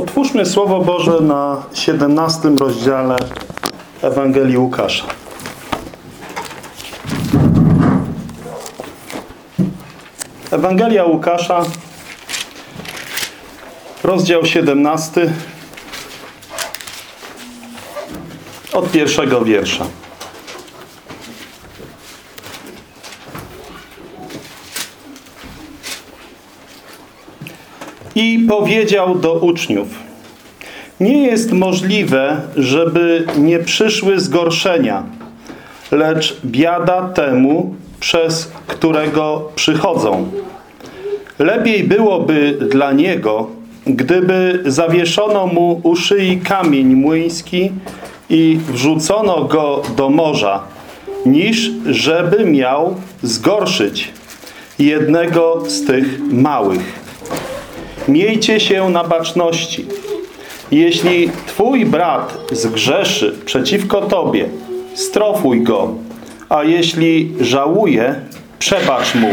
Otwórzmy Słowo Boże na 17 rozdziale Ewangelii Łukasza. Ewangelia Łukasza, rozdział 17, od pierwszego wiersza. I powiedział do uczniów, nie jest możliwe, żeby nie przyszły zgorszenia, lecz biada temu, przez którego przychodzą. Lepiej byłoby dla niego, gdyby zawieszono mu u szyi kamień młyński i wrzucono go do morza, niż żeby miał zgorszyć jednego z tych małych. Miejcie się na baczności. Jeśli twój brat zgrzeszy przeciwko tobie, strofuj go, a jeśli żałuje, przebacz mu.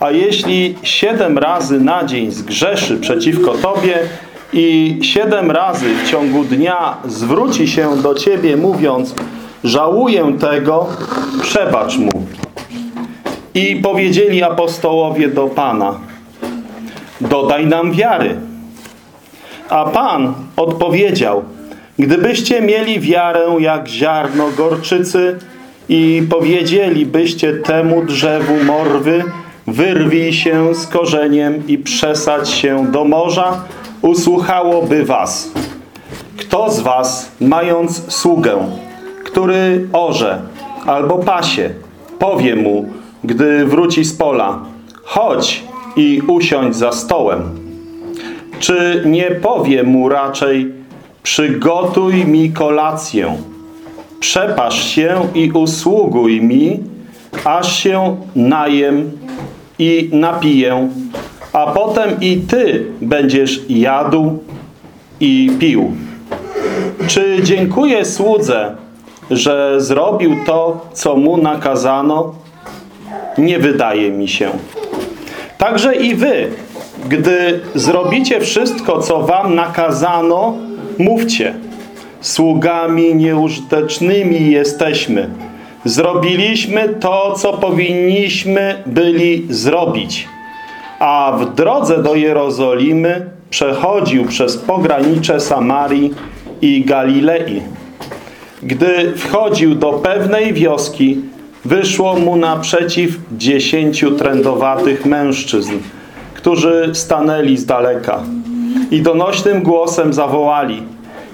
A jeśli siedem razy na dzień zgrzeszy przeciwko tobie i siedem razy w ciągu dnia zwróci się do ciebie mówiąc żałuję tego, przebacz mu. I powiedzieli apostołowie do Pana dodaj nam wiary. A Pan odpowiedział gdybyście mieli wiarę jak ziarno gorczycy i powiedzielibyście temu drzewu morwy wyrwij się z korzeniem i przesadź się do morza, usłuchałoby was. Kto z was, mając sługę, który orze albo pasie, powie mu, gdy wróci z pola, chodź i usiądź za stołem. Czy nie powie mu raczej, przygotuj mi kolację, przepasz się i usługuj mi, aż się najem i napiję, a potem i ty będziesz jadł i pił. Czy dziękuję słudze, że zrobił to, co mu nakazano? Nie wydaje mi się. Także i wy, gdy zrobicie wszystko, co wam nakazano, mówcie. Sługami nieużytecznymi jesteśmy. Zrobiliśmy to, co powinniśmy byli zrobić. A w drodze do Jerozolimy przechodził przez pogranicze Samarii i Galilei. Gdy wchodził do pewnej wioski, wyszło mu naprzeciw dziesięciu trędowatych mężczyzn, którzy stanęli z daleka i donośnym głosem zawołali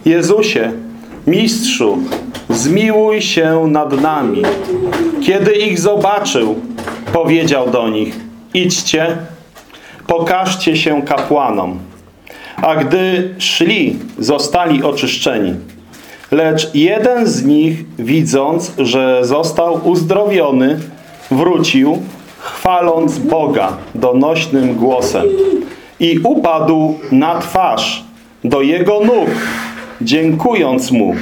Jezusie, Mistrzu, zmiłuj się nad nami. Kiedy ich zobaczył, powiedział do nich idźcie, pokażcie się kapłanom. A gdy szli, zostali oczyszczeni. Lecz jeden z nich, widząc, że został uzdrowiony, wrócił, chwaląc Boga donośnym głosem i upadł na twarz do jego nóg, dziękując mu,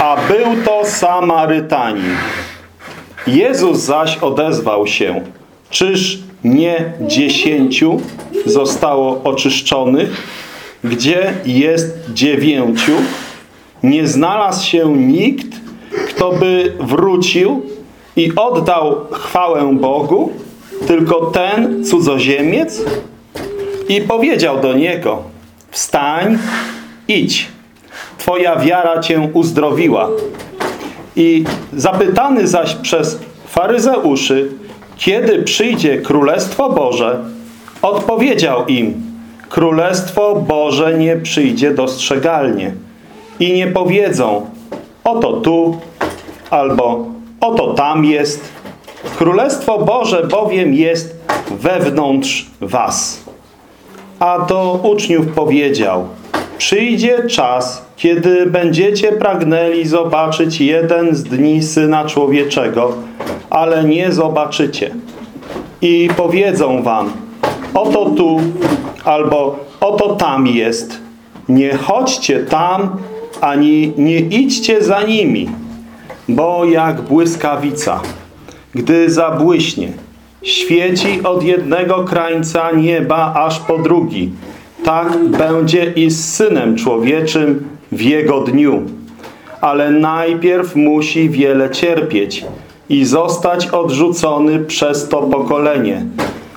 a był to Samarytanin. Jezus zaś odezwał się, czyż nie dziesięciu zostało oczyszczonych, gdzie jest dziewięciu? Nie znalazł się nikt, kto by wrócił i oddał chwałę Bogu, tylko ten cudzoziemiec i powiedział do niego wstań, idź, twoja wiara cię uzdrowiła. I zapytany zaś przez faryzeuszy, kiedy przyjdzie Królestwo Boże, odpowiedział im, Królestwo Boże nie przyjdzie dostrzegalnie i nie powiedzą oto tu albo oto tam jest. Królestwo Boże bowiem jest wewnątrz was. A do uczniów powiedział Przyjdzie czas, kiedy będziecie pragnęli zobaczyć jeden z dni Syna Człowieczego, ale nie zobaczycie. I powiedzą wam, oto tu albo oto tam jest. Nie chodźcie tam, ani nie idźcie za nimi, bo jak błyskawica, gdy zabłyśnie, świeci od jednego krańca nieba aż po drugi tak będzie i z Synem Człowieczym w Jego dniu. Ale najpierw musi wiele cierpieć i zostać odrzucony przez to pokolenie.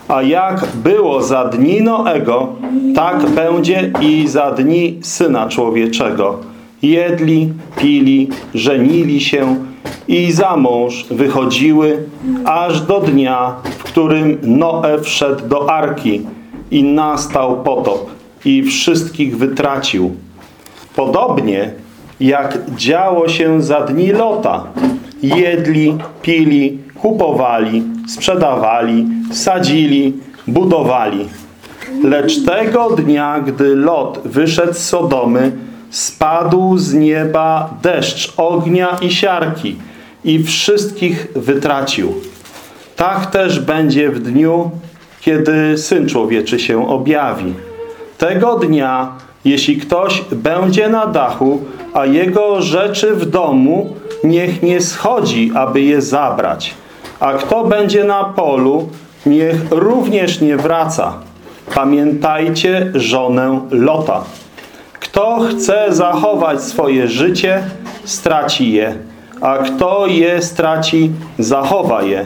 A jak było za dni Noego, tak będzie i za dni Syna Człowieczego. Jedli, pili, żenili się i za mąż wychodziły, aż do dnia, w którym Noe wszedł do Arki i nastał potop i wszystkich wytracił. Podobnie jak działo się za dni Lota. Jedli, pili, kupowali, sprzedawali, sadzili, budowali. Lecz tego dnia, gdy Lot wyszedł z Sodomy, spadł z nieba deszcz ognia i siarki i wszystkich wytracił. Tak też będzie w dniu, kiedy Syn Człowieczy się objawi. Tego dnia, jeśli ktoś będzie na dachu, a jego rzeczy w domu, niech nie schodzi, aby je zabrać. A kto będzie na polu, niech również nie wraca. Pamiętajcie żonę Lota. Kto chce zachować swoje życie, straci je, a kto je straci, zachowa je.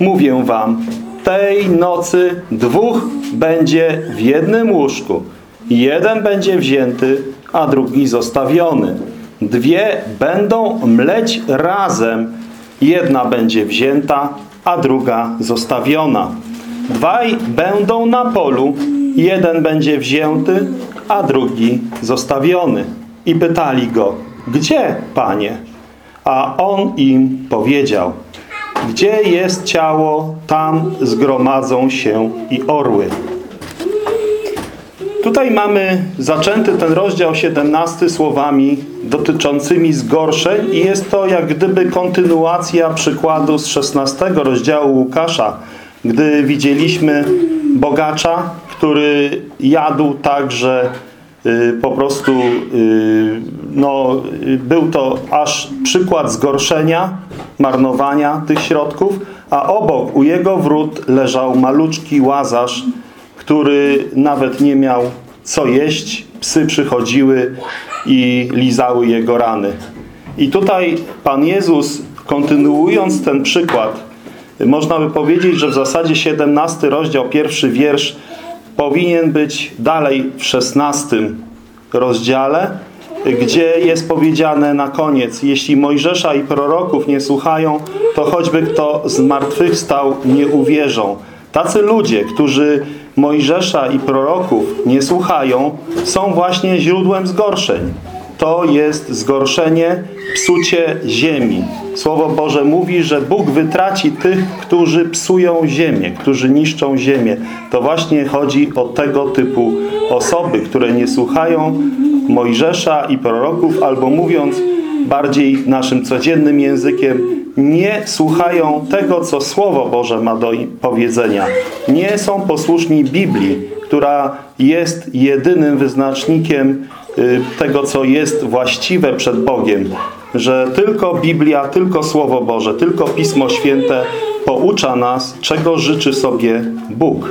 Mówię wam, tej nocy dwóch będzie w jednym łóżku. Jeden będzie wzięty, a drugi zostawiony. Dwie będą mleć razem. Jedna będzie wzięta, a druga zostawiona. Dwaj będą na polu. Jeden będzie wzięty, a drugi zostawiony. I pytali go, gdzie, panie? A on im powiedział, gdzie jest ciało, tam zgromadzą się i orły. Tutaj mamy zaczęty ten rozdział 17 słowami dotyczącymi zgorszeń i jest to jak gdyby kontynuacja przykładu z 16 rozdziału Łukasza, gdy widzieliśmy bogacza, który jadł tak, że y, po prostu y, no, był to aż przykład zgorszenia, marnowania tych środków, a obok u jego wrót leżał maluczki łazarz, który nawet nie miał co jeść. Psy przychodziły i lizały jego rany. I tutaj Pan Jezus, kontynuując ten przykład, można by powiedzieć, że w zasadzie 17 rozdział, pierwszy wiersz powinien być dalej w 16 rozdziale, gdzie jest powiedziane na koniec, jeśli Mojżesza i proroków nie słuchają, to choćby kto zmartwychwstał nie uwierzą. Tacy ludzie, którzy Mojżesza i proroków nie słuchają, są właśnie źródłem zgorszeń. To jest zgorszenie, psucie ziemi. Słowo Boże mówi, że Bóg wytraci tych, którzy psują ziemię, którzy niszczą ziemię. To właśnie chodzi o tego typu osoby, które nie słuchają Mojżesza i proroków, albo mówiąc bardziej naszym codziennym językiem, nie słuchają tego, co Słowo Boże ma do powiedzenia. Nie są posłuszni Biblii, która jest jedynym wyznacznikiem tego, co jest właściwe przed Bogiem. Że tylko Biblia, tylko Słowo Boże, tylko Pismo Święte poucza nas, czego życzy sobie Bóg.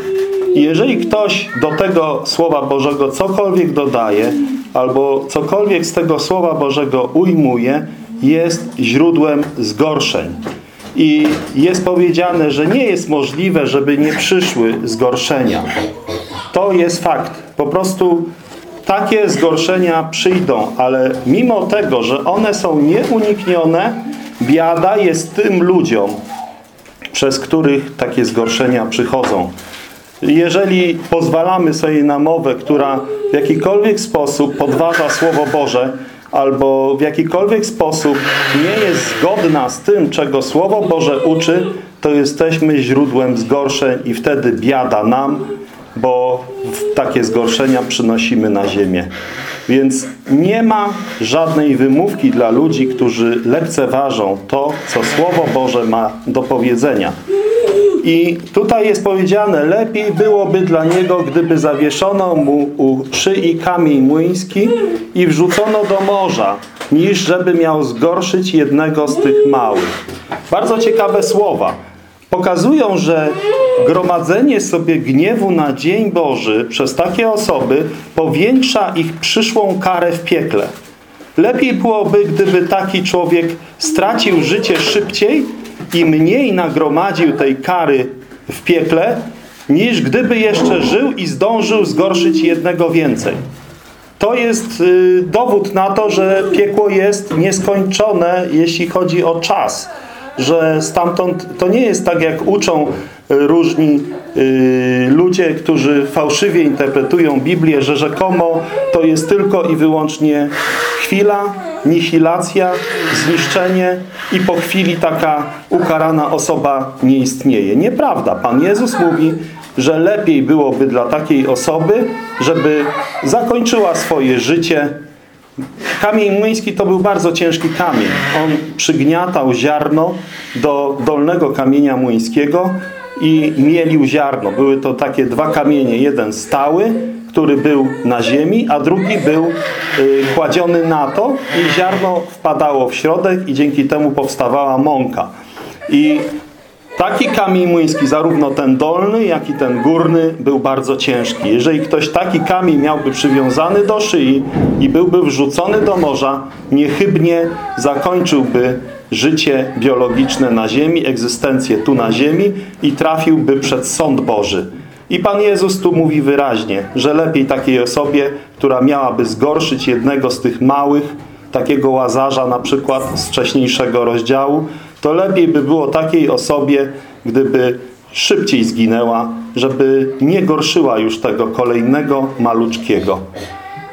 I jeżeli ktoś do tego Słowa Bożego cokolwiek dodaje, albo cokolwiek z tego Słowa Bożego ujmuje, jest źródłem zgorszeń. I jest powiedziane, że nie jest możliwe, żeby nie przyszły zgorszenia. To jest fakt. Po prostu takie zgorszenia przyjdą, ale mimo tego, że one są nieuniknione, biada jest tym ludziom, przez których takie zgorszenia przychodzą. Jeżeli pozwalamy sobie na mowę, która w jakikolwiek sposób podważa Słowo Boże, albo w jakikolwiek sposób nie jest zgodna z tym, czego Słowo Boże uczy, to jesteśmy źródłem zgorszeń i wtedy biada nam, bo takie zgorszenia przynosimy na ziemię. Więc nie ma żadnej wymówki dla ludzi, którzy lekceważą to, co Słowo Boże ma do powiedzenia. I tutaj jest powiedziane, lepiej byłoby dla niego, gdyby zawieszono mu u szyi kamień młyński i wrzucono do morza, niż żeby miał zgorszyć jednego z tych małych. Bardzo ciekawe słowa. Pokazują, że gromadzenie sobie gniewu na dzień Boży przez takie osoby powiększa ich przyszłą karę w piekle. Lepiej byłoby, gdyby taki człowiek stracił życie szybciej i mniej nagromadził tej kary w piekle, niż gdyby jeszcze żył i zdążył zgorszyć jednego więcej. To jest y, dowód na to, że piekło jest nieskończone, jeśli chodzi o czas. Że stamtąd to nie jest tak, jak uczą różni y, ludzie, którzy fałszywie interpretują Biblię, że rzekomo to jest tylko i wyłącznie chwila, nihilacja, zniszczenie i po chwili taka ukarana osoba nie istnieje. Nieprawda. Pan Jezus mówi, że lepiej byłoby dla takiej osoby, żeby zakończyła swoje życie. Kamień młyński to był bardzo ciężki kamień. On przygniatał ziarno do dolnego kamienia młyńskiego i mielił ziarno. Były to takie dwa kamienie. Jeden stały, który był na ziemi, a drugi był y, kładziony na to i ziarno wpadało w środek i dzięki temu powstawała mąka. I Taki kamień młyński, zarówno ten dolny, jak i ten górny, był bardzo ciężki. Jeżeli ktoś taki kamień miałby przywiązany do szyi i byłby wrzucony do morza, niechybnie zakończyłby życie biologiczne na ziemi, egzystencję tu na ziemi i trafiłby przed sąd Boży. I Pan Jezus tu mówi wyraźnie, że lepiej takiej osobie, która miałaby zgorszyć jednego z tych małych, takiego łazarza na przykład z wcześniejszego rozdziału, to lepiej by było takiej osobie, gdyby szybciej zginęła, żeby nie gorszyła już tego kolejnego maluczkiego.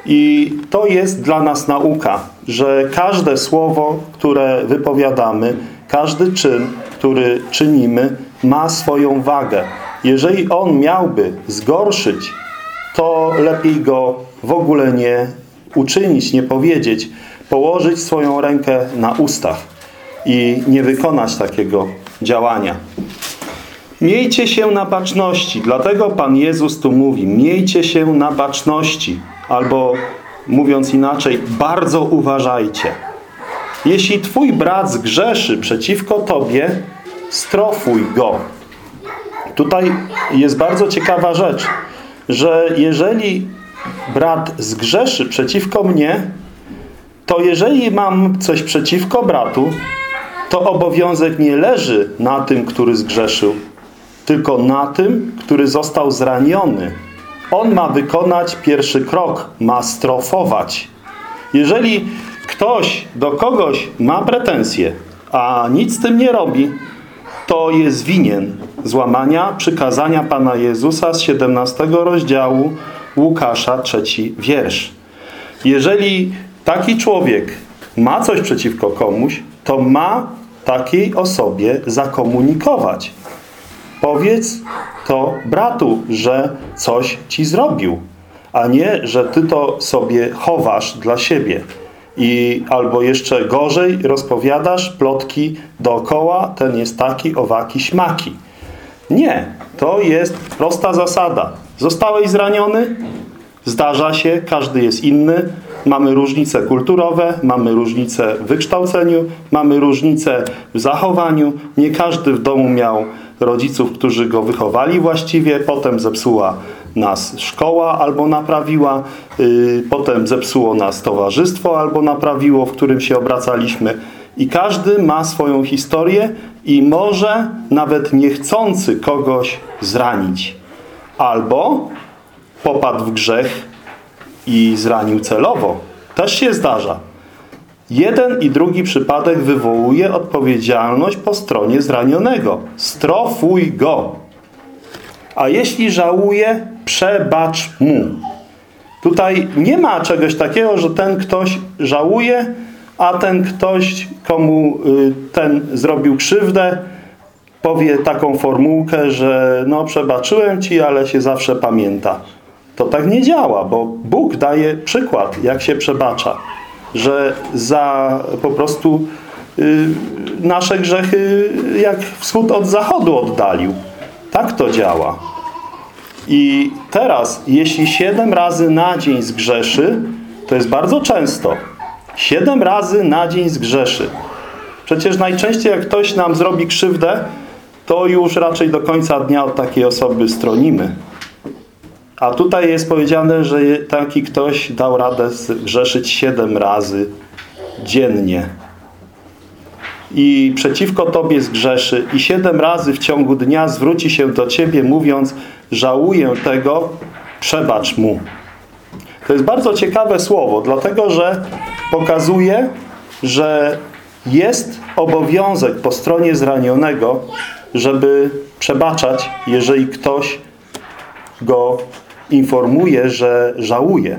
I to jest dla nas nauka, że każde słowo, które wypowiadamy, każdy czyn, który czynimy, ma swoją wagę. Jeżeli on miałby zgorszyć, to lepiej go w ogóle nie uczynić, nie powiedzieć, położyć swoją rękę na ustach i nie wykonać takiego działania. Miejcie się na baczności. Dlatego Pan Jezus tu mówi, miejcie się na baczności. Albo mówiąc inaczej, bardzo uważajcie. Jeśli twój brat zgrzeszy przeciwko tobie, strofuj go. Tutaj jest bardzo ciekawa rzecz, że jeżeli brat zgrzeszy przeciwko mnie, to jeżeli mam coś przeciwko bratu, to obowiązek nie leży na tym, który zgrzeszył, tylko na tym, który został zraniony. On ma wykonać pierwszy krok, ma strofować. Jeżeli ktoś do kogoś ma pretensje, a nic z tym nie robi, to jest winien złamania przykazania Pana Jezusa z 17 rozdziału Łukasza, trzeci wiersz. Jeżeli taki człowiek ma coś przeciwko komuś, to ma takiej osobie zakomunikować. Powiedz to bratu, że coś ci zrobił, a nie, że ty to sobie chowasz dla siebie. I albo jeszcze gorzej rozpowiadasz plotki dookoła, ten jest taki, owaki, śmaki. Nie, to jest prosta zasada. Zostałeś zraniony? Zdarza się, każdy jest inny. Mamy różnice kulturowe, mamy różnice w wykształceniu, mamy różnice w zachowaniu. Nie każdy w domu miał rodziców, którzy go wychowali właściwie. Potem zepsuła nas szkoła albo naprawiła. Yy, potem zepsuło nas towarzystwo albo naprawiło, w którym się obracaliśmy. I każdy ma swoją historię i może nawet niechcący kogoś zranić. Albo popadł w grzech i zranił celowo. Też się zdarza. Jeden i drugi przypadek wywołuje odpowiedzialność po stronie zranionego. Strofuj go. A jeśli żałuje, przebacz mu. Tutaj nie ma czegoś takiego, że ten ktoś żałuje, a ten ktoś, komu y, ten zrobił krzywdę, powie taką formułkę, że no przebaczyłem ci, ale się zawsze pamięta. To tak nie działa, bo Bóg daje przykład, jak się przebacza. Że za po prostu y, nasze grzechy jak wschód od zachodu oddalił. Tak to działa. I teraz, jeśli siedem razy na dzień zgrzeszy, to jest bardzo często. Siedem razy na dzień zgrzeszy. Przecież najczęściej jak ktoś nam zrobi krzywdę, to już raczej do końca dnia od takiej osoby stronimy. A tutaj jest powiedziane, że taki ktoś dał radę grzeszyć siedem razy dziennie. I przeciwko Tobie zgrzeszy i siedem razy w ciągu dnia zwróci się do Ciebie mówiąc żałuję tego, przebacz mu. To jest bardzo ciekawe słowo, dlatego że pokazuje, że jest obowiązek po stronie zranionego, żeby przebaczać, jeżeli ktoś go informuje, że żałuje,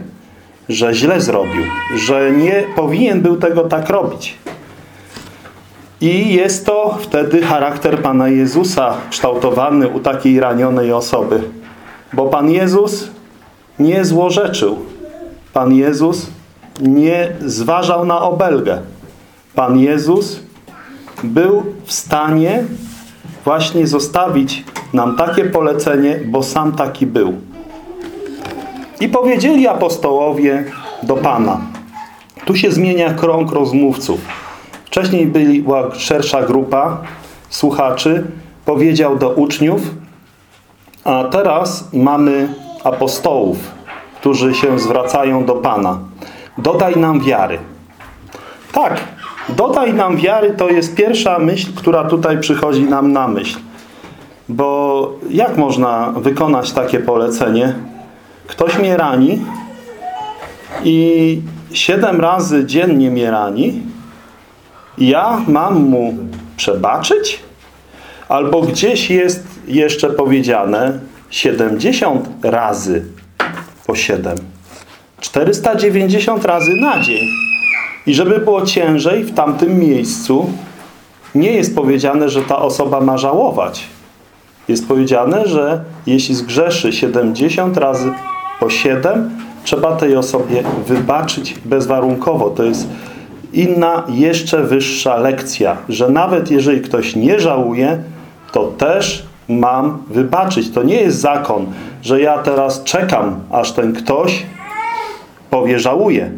że źle zrobił, że nie powinien był tego tak robić. I jest to wtedy charakter Pana Jezusa kształtowany u takiej ranionej osoby. Bo Pan Jezus nie złorzeczył. Pan Jezus nie zważał na obelgę. Pan Jezus był w stanie właśnie zostawić nam takie polecenie, bo sam taki był. I powiedzieli apostołowie do Pana. Tu się zmienia krąg rozmówców. Wcześniej była szersza grupa słuchaczy. Powiedział do uczniów, a teraz mamy apostołów, którzy się zwracają do Pana. Dodaj nam wiary. Tak, dodaj nam wiary to jest pierwsza myśl, która tutaj przychodzi nam na myśl. Bo jak można wykonać takie polecenie? Ktoś mnie rani i siedem razy dziennie mnie rani, ja mam mu przebaczyć? Albo gdzieś jest jeszcze powiedziane 70 razy po 7. 490 razy na dzień. I żeby było ciężej, w tamtym miejscu nie jest powiedziane, że ta osoba ma żałować. Jest powiedziane, że jeśli zgrzeszy 70 razy po 7, trzeba tej osobie wybaczyć bezwarunkowo. To jest inna, jeszcze wyższa lekcja, że nawet jeżeli ktoś nie żałuje, to też mam wybaczyć. To nie jest zakon, że ja teraz czekam, aż ten ktoś powie żałuję.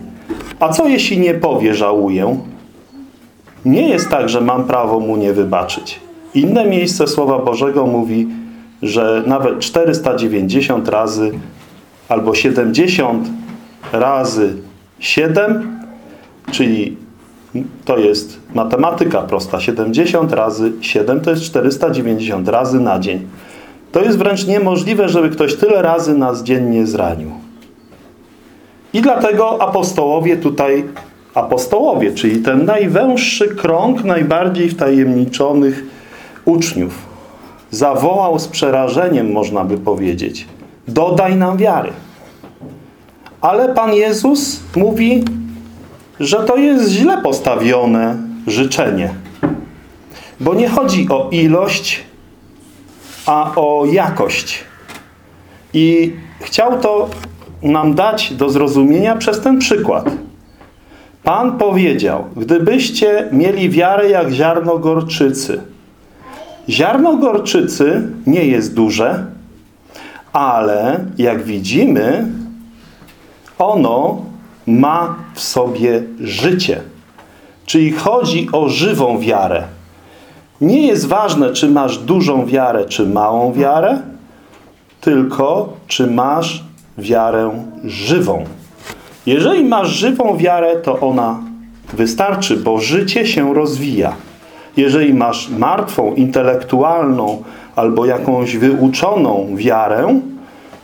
A co jeśli nie powie żałuję? Nie jest tak, że mam prawo mu nie wybaczyć. Inne miejsce Słowa Bożego mówi, że nawet 490 razy albo 70 razy 7, czyli to jest matematyka prosta. 70 razy 7 to jest 490 razy na dzień. To jest wręcz niemożliwe, żeby ktoś tyle razy nas dziennie zranił. I dlatego apostołowie tutaj, apostołowie, czyli ten najwęższy krąg najbardziej wtajemniczonych uczniów, zawołał z przerażeniem, można by powiedzieć, dodaj nam wiary. Ale Pan Jezus mówi, że to jest źle postawione życzenie. Bo nie chodzi o ilość, a o jakość. I chciał to nam dać do zrozumienia przez ten przykład. Pan powiedział, gdybyście mieli wiarę jak ziarno gorczycy. Ziarno gorczycy nie jest duże, ale jak widzimy, ono ma w sobie życie. Czyli chodzi o żywą wiarę. Nie jest ważne, czy masz dużą wiarę, czy małą wiarę, tylko czy masz wiarę żywą. Jeżeli masz żywą wiarę, to ona wystarczy, bo życie się rozwija. Jeżeli masz martwą, intelektualną albo jakąś wyuczoną wiarę,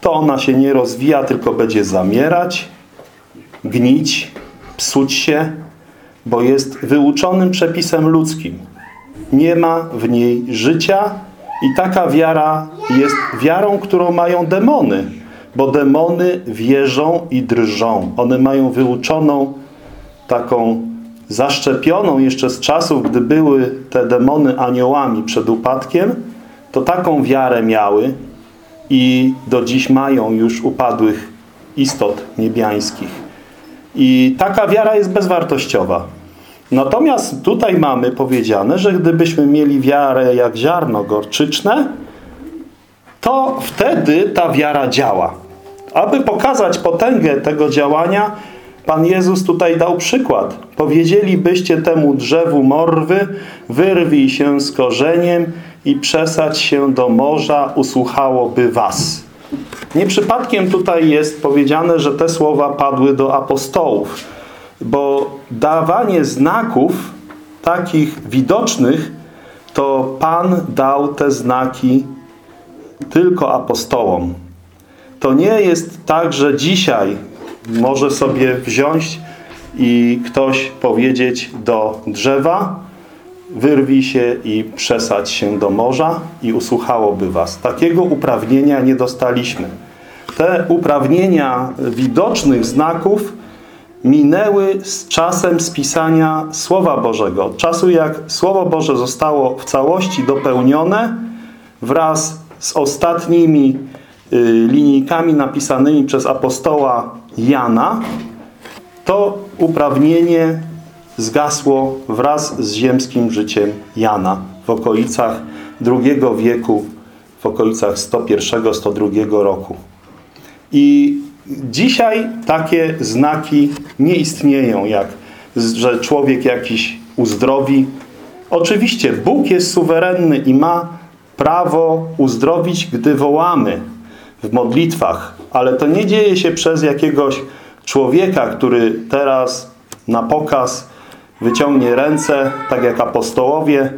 to ona się nie rozwija, tylko będzie zamierać, gnić, psuć się, bo jest wyuczonym przepisem ludzkim. Nie ma w niej życia i taka wiara jest wiarą, którą mają demony, bo demony wierzą i drżą. One mają wyuczoną taką zaszczepioną jeszcze z czasów, gdy były te demony aniołami przed upadkiem, to taką wiarę miały i do dziś mają już upadłych istot niebiańskich. I taka wiara jest bezwartościowa. Natomiast tutaj mamy powiedziane, że gdybyśmy mieli wiarę jak ziarno gorczyczne, to wtedy ta wiara działa. Aby pokazać potęgę tego działania, Pan Jezus tutaj dał przykład. Powiedzielibyście temu drzewu morwy, wyrwij się z korzeniem i przesać się do morza usłuchałoby was. Nie przypadkiem tutaj jest powiedziane, że te słowa padły do apostołów, bo dawanie znaków takich widocznych to Pan dał te znaki tylko apostołom. To nie jest tak, że dzisiaj może sobie wziąć i ktoś powiedzieć do drzewa, wyrwij się i przesadź się do morza i usłuchałoby was. Takiego uprawnienia nie dostaliśmy. Te uprawnienia widocznych znaków minęły z czasem spisania Słowa Bożego. Od czasu jak Słowo Boże zostało w całości dopełnione wraz z ostatnimi y, linijkami napisanymi przez apostoła Jana, to uprawnienie zgasło wraz z ziemskim życiem Jana w okolicach II wieku, w okolicach 101-102 roku. I dzisiaj takie znaki nie istnieją, jak że człowiek jakiś uzdrowi. Oczywiście Bóg jest suwerenny i ma prawo uzdrowić, gdy wołamy w modlitwach, ale to nie dzieje się przez jakiegoś człowieka, który teraz na pokaz wyciągnie ręce, tak jak apostołowie,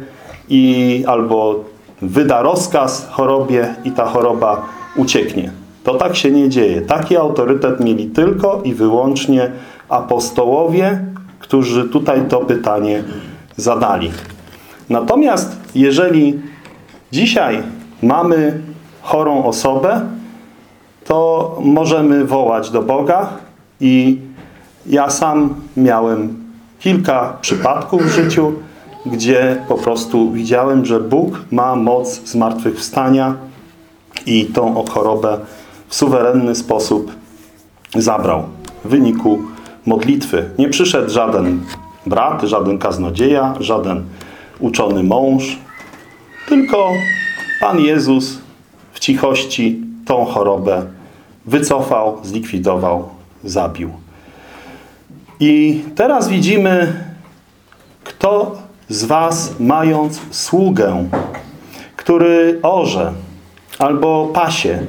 i albo wyda rozkaz chorobie i ta choroba ucieknie. To tak się nie dzieje. Taki autorytet mieli tylko i wyłącznie apostołowie, którzy tutaj to pytanie zadali. Natomiast jeżeli dzisiaj mamy chorą osobę, to możemy wołać do Boga i ja sam miałem kilka przypadków w życiu, gdzie po prostu widziałem, że Bóg ma moc zmartwychwstania i tą chorobę w suwerenny sposób zabrał w wyniku modlitwy. Nie przyszedł żaden brat, żaden kaznodzieja, żaden uczony mąż, tylko Pan Jezus w cichości tą chorobę wycofał, zlikwidował, zabił. I teraz widzimy, kto z was mając sługę, który orze albo pasie,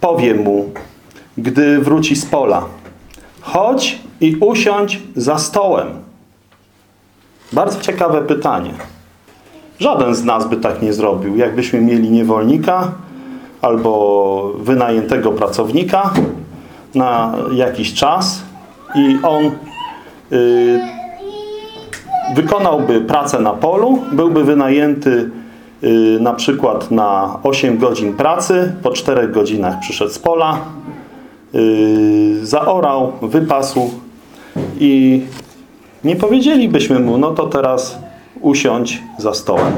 powie mu, gdy wróci z pola, chodź i usiądź za stołem. Bardzo ciekawe pytanie. Żaden z nas by tak nie zrobił. Jakbyśmy mieli niewolnika albo wynajętego pracownika na jakiś czas i on wykonałby pracę na polu, byłby wynajęty y, na przykład na 8 godzin pracy, po 4 godzinach przyszedł z pola, y, zaorał, wypasł i nie powiedzielibyśmy mu, no to teraz usiądź za stołem.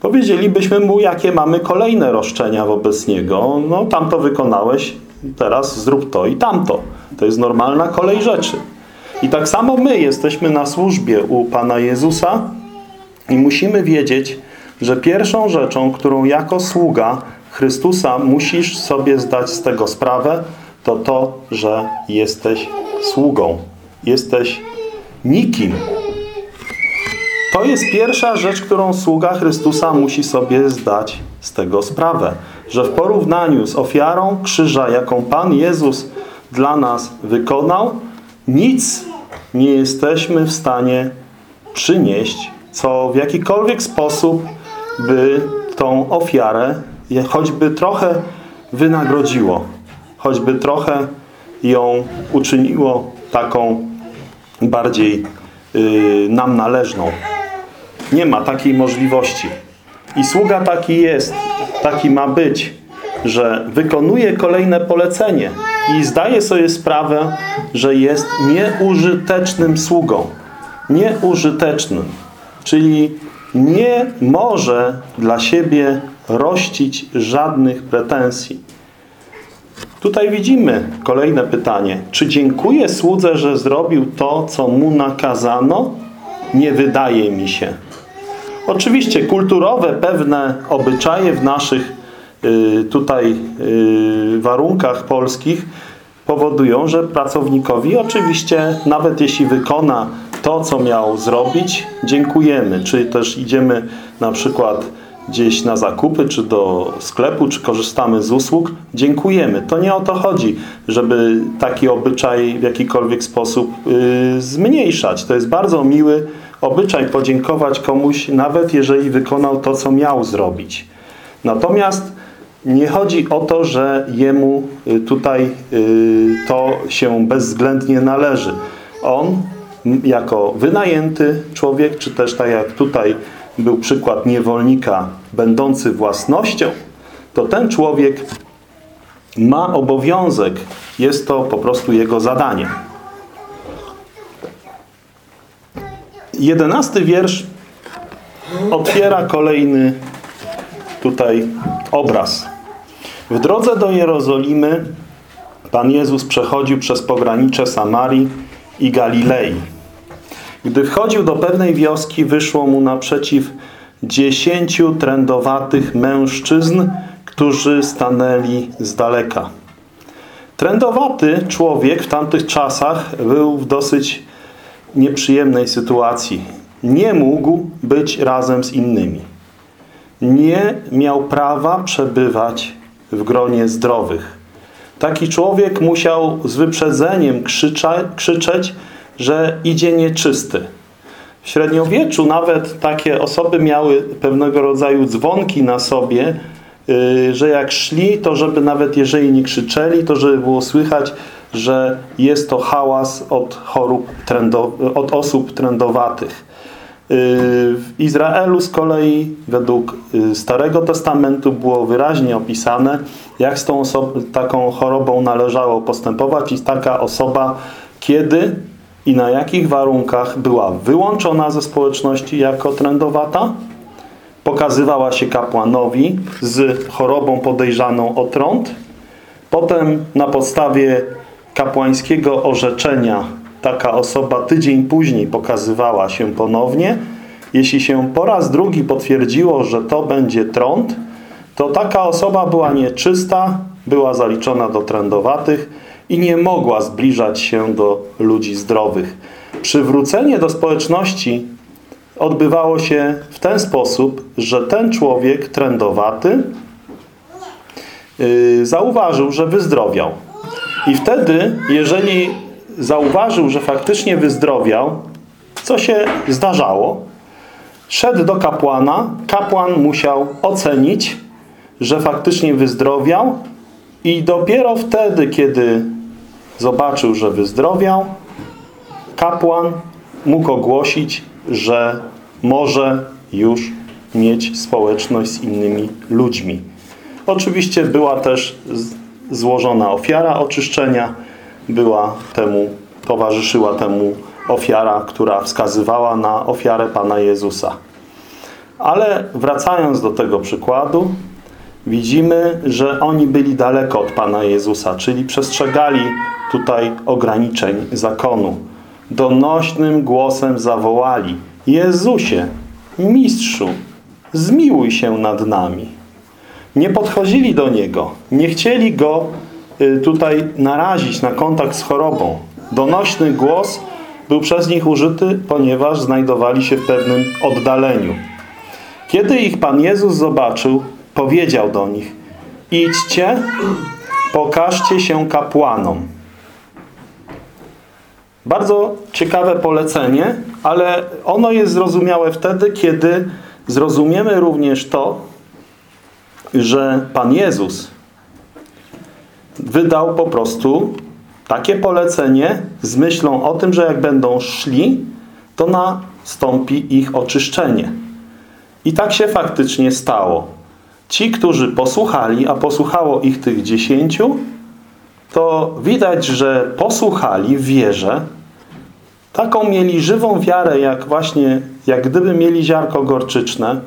Powiedzielibyśmy mu, jakie mamy kolejne roszczenia wobec niego. No tamto wykonałeś, teraz zrób to i tamto. To jest normalna kolej rzeczy. I tak samo my jesteśmy na służbie u Pana Jezusa i musimy wiedzieć, że pierwszą rzeczą, którą jako sługa Chrystusa musisz sobie zdać z tego sprawę, to to, że jesteś sługą. Jesteś nikim. To jest pierwsza rzecz, którą sługa Chrystusa musi sobie zdać z tego sprawę. Że w porównaniu z ofiarą krzyża, jaką Pan Jezus dla nas wykonał, nic nie jesteśmy w stanie przynieść, co w jakikolwiek sposób by tą ofiarę choćby trochę wynagrodziło, choćby trochę ją uczyniło taką bardziej yy, nam należną. Nie ma takiej możliwości. I sługa taki jest, taki ma być, że wykonuje kolejne polecenie i zdaje sobie sprawę, że jest nieużytecznym sługą. Nieużytecznym. Czyli nie może dla siebie rościć żadnych pretensji. Tutaj widzimy kolejne pytanie. Czy dziękuję słudze, że zrobił to, co mu nakazano? Nie wydaje mi się. Oczywiście kulturowe pewne obyczaje w naszych tutaj y, warunkach polskich powodują, że pracownikowi oczywiście nawet jeśli wykona to, co miał zrobić, dziękujemy. Czy też idziemy na przykład gdzieś na zakupy, czy do sklepu, czy korzystamy z usług, dziękujemy. To nie o to chodzi, żeby taki obyczaj w jakikolwiek sposób yy, zmniejszać. To jest bardzo miły obyczaj podziękować komuś, nawet jeżeli wykonał to, co miał zrobić. Natomiast nie chodzi o to, że jemu y, tutaj y, to się bezwzględnie należy. On jako wynajęty człowiek, czy też tak jak tutaj był przykład niewolnika będący własnością, to ten człowiek ma obowiązek, jest to po prostu jego zadanie. Jedenasty wiersz otwiera kolejny tutaj obraz. W drodze do Jerozolimy Pan Jezus przechodził przez pogranicze Samarii i Galilei. Gdy wchodził do pewnej wioski, wyszło mu naprzeciw dziesięciu trędowatych mężczyzn, którzy stanęli z daleka. Trędowaty człowiek w tamtych czasach był w dosyć nieprzyjemnej sytuacji. Nie mógł być razem z innymi. Nie miał prawa przebywać w gronie zdrowych. Taki człowiek musiał z wyprzedzeniem krzyczeć, że idzie nieczysty. W średniowieczu nawet takie osoby miały pewnego rodzaju dzwonki na sobie, y, że jak szli, to żeby nawet jeżeli nie krzyczeli, to żeby było słychać, że jest to hałas od chorób, od osób trędowatych. Y, w Izraelu z kolei według y, Starego Testamentu było wyraźnie opisane, jak z tą taką chorobą należało postępować i taka osoba kiedy i na jakich warunkach była wyłączona ze społeczności jako trędowata, pokazywała się kapłanowi z chorobą podejrzaną o trąd, potem na podstawie kapłańskiego orzeczenia taka osoba tydzień później pokazywała się ponownie. Jeśli się po raz drugi potwierdziło, że to będzie trąd, to taka osoba była nieczysta, była zaliczona do trędowatych i nie mogła zbliżać się do ludzi zdrowych. Przywrócenie do społeczności odbywało się w ten sposób, że ten człowiek trędowaty yy, zauważył, że wyzdrowiał. I wtedy, jeżeli zauważył, że faktycznie wyzdrowiał, co się zdarzało, szedł do kapłana, kapłan musiał ocenić, że faktycznie wyzdrowiał i dopiero wtedy, kiedy zobaczył, że wyzdrowiał, kapłan mógł ogłosić, że może już mieć społeczność z innymi ludźmi. Oczywiście była też złożona ofiara oczyszczenia, była temu, towarzyszyła temu ofiara, która wskazywała na ofiarę Pana Jezusa. Ale wracając do tego przykładu, widzimy, że oni byli daleko od Pana Jezusa, czyli przestrzegali tutaj ograniczeń zakonu. Donośnym głosem zawołali Jezusie, Mistrzu, zmiłuj się nad nami. Nie podchodzili do Niego, nie chcieli Go tutaj narazić na kontakt z chorobą. Donośny głos był przez nich użyty, ponieważ znajdowali się w pewnym oddaleniu. Kiedy ich Pan Jezus zobaczył, powiedział do nich idźcie, pokażcie się kapłanom. Bardzo ciekawe polecenie, ale ono jest zrozumiałe wtedy, kiedy zrozumiemy również to, że Pan Jezus wydał po prostu takie polecenie z myślą o tym, że jak będą szli, to nastąpi ich oczyszczenie. I tak się faktycznie stało. Ci, którzy posłuchali, a posłuchało ich tych dziesięciu, to widać, że posłuchali w wierze, taką mieli żywą wiarę, jak właśnie, jak gdyby mieli ziarko gorczyczne,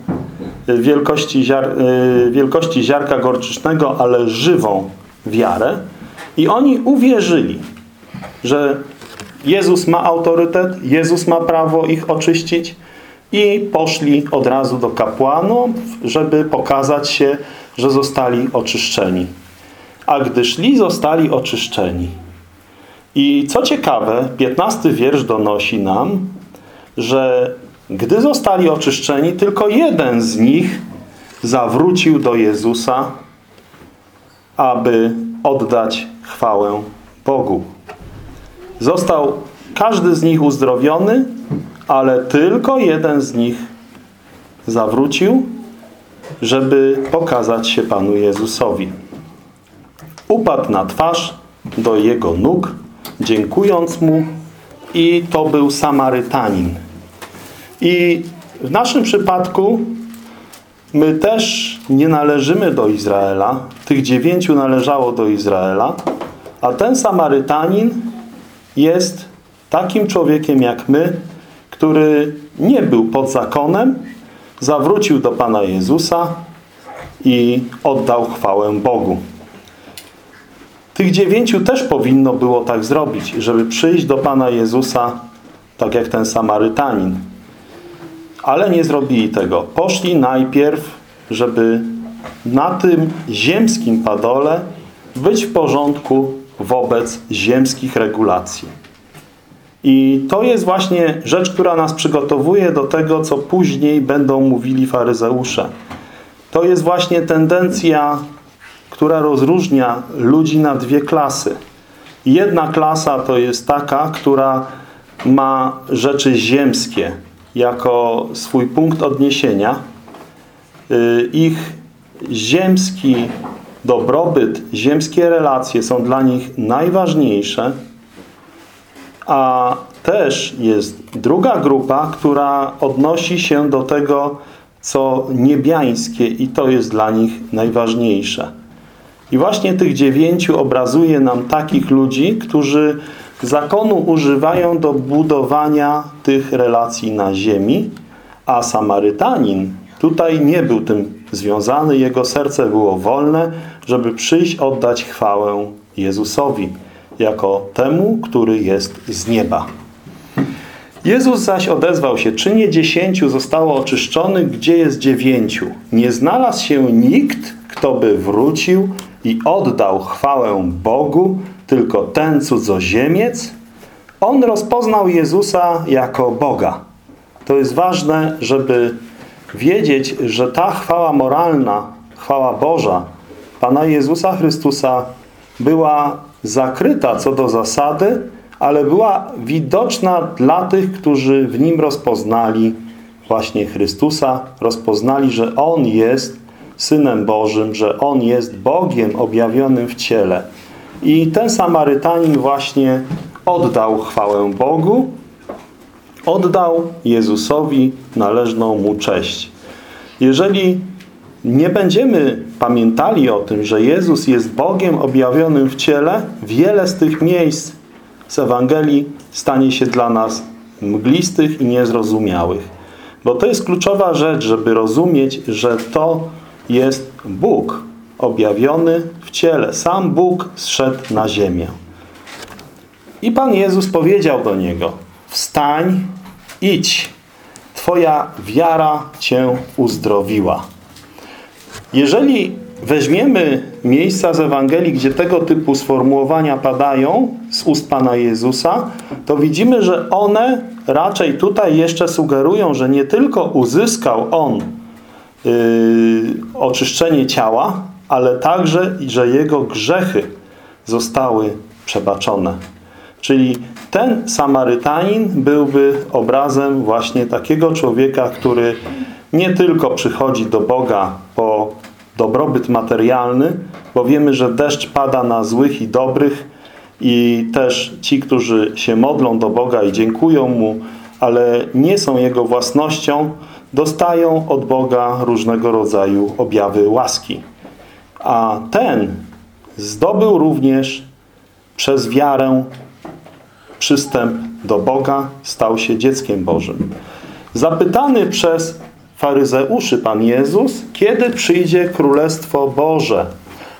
wielkości, ziar, y, wielkości ziarka gorczycznego, ale żywą wiarę. I oni uwierzyli, że Jezus ma autorytet, Jezus ma prawo ich oczyścić i poszli od razu do kapłanów, żeby pokazać się, że zostali oczyszczeni. A gdy szli, zostali oczyszczeni. I co ciekawe, 15 wiersz donosi nam, że gdy zostali oczyszczeni, tylko jeden z nich zawrócił do Jezusa, aby oddać chwałę Bogu. Został każdy z nich uzdrowiony, ale tylko jeden z nich zawrócił, żeby pokazać się Panu Jezusowi. Upadł na twarz do Jego nóg, dziękując Mu i to był Samarytanin. I w naszym przypadku my też nie należymy do Izraela. Tych dziewięciu należało do Izraela. A ten Samarytanin jest takim człowiekiem jak my, który nie był pod zakonem, zawrócił do Pana Jezusa i oddał chwałę Bogu. Tych dziewięciu też powinno było tak zrobić, żeby przyjść do Pana Jezusa tak jak ten Samarytanin. Ale nie zrobili tego. Poszli najpierw, żeby na tym ziemskim padole być w porządku wobec ziemskich regulacji. I to jest właśnie rzecz, która nas przygotowuje do tego, co później będą mówili faryzeusze. To jest właśnie tendencja, która rozróżnia ludzi na dwie klasy. Jedna klasa to jest taka, która ma rzeczy ziemskie jako swój punkt odniesienia. Y, ich ziemski dobrobyt, ziemskie relacje są dla nich najważniejsze, a też jest druga grupa, która odnosi się do tego, co niebiańskie i to jest dla nich najważniejsze. I właśnie tych dziewięciu obrazuje nam takich ludzi, którzy zakonu używają do budowania tych relacji na ziemi, a Samarytanin tutaj nie był tym związany, jego serce było wolne, żeby przyjść oddać chwałę Jezusowi, jako temu, który jest z nieba. Jezus zaś odezwał się, czy nie dziesięciu zostało oczyszczonych, gdzie jest dziewięciu? Nie znalazł się nikt, kto by wrócił i oddał chwałę Bogu, tylko ten cudzoziemiec? On rozpoznał Jezusa jako Boga. To jest ważne, żeby wiedzieć, że ta chwała moralna, chwała Boża, Pana Jezusa Chrystusa była zakryta co do zasady, ale była widoczna dla tych, którzy w Nim rozpoznali właśnie Chrystusa, rozpoznali, że On jest Synem Bożym, że On jest Bogiem objawionym w ciele. I ten Samarytanin właśnie oddał chwałę Bogu, oddał Jezusowi należną Mu cześć. Jeżeli nie będziemy pamiętali o tym, że Jezus jest Bogiem objawionym w ciele, wiele z tych miejsc z Ewangelii stanie się dla nas mglistych i niezrozumiałych. Bo to jest kluczowa rzecz, żeby rozumieć, że to jest Bóg objawiony w ciele. Sam Bóg zszedł na ziemię. I Pan Jezus powiedział do niego, wstań, idź, Twoja wiara Cię uzdrowiła. Jeżeli weźmiemy miejsca z Ewangelii, gdzie tego typu sformułowania padają z ust Pana Jezusa, to widzimy, że one raczej tutaj jeszcze sugerują, że nie tylko uzyskał On yy, oczyszczenie ciała, ale także, że Jego grzechy zostały przebaczone. Czyli ten Samarytanin byłby obrazem właśnie takiego człowieka, który nie tylko przychodzi do Boga po dobrobyt materialny, bo wiemy, że deszcz pada na złych i dobrych i też ci, którzy się modlą do Boga i dziękują Mu, ale nie są Jego własnością, dostają od Boga różnego rodzaju objawy łaski. A ten zdobył również przez wiarę przystęp do Boga, stał się dzieckiem Bożym. Zapytany przez faryzeuszy Pan Jezus, kiedy przyjdzie Królestwo Boże?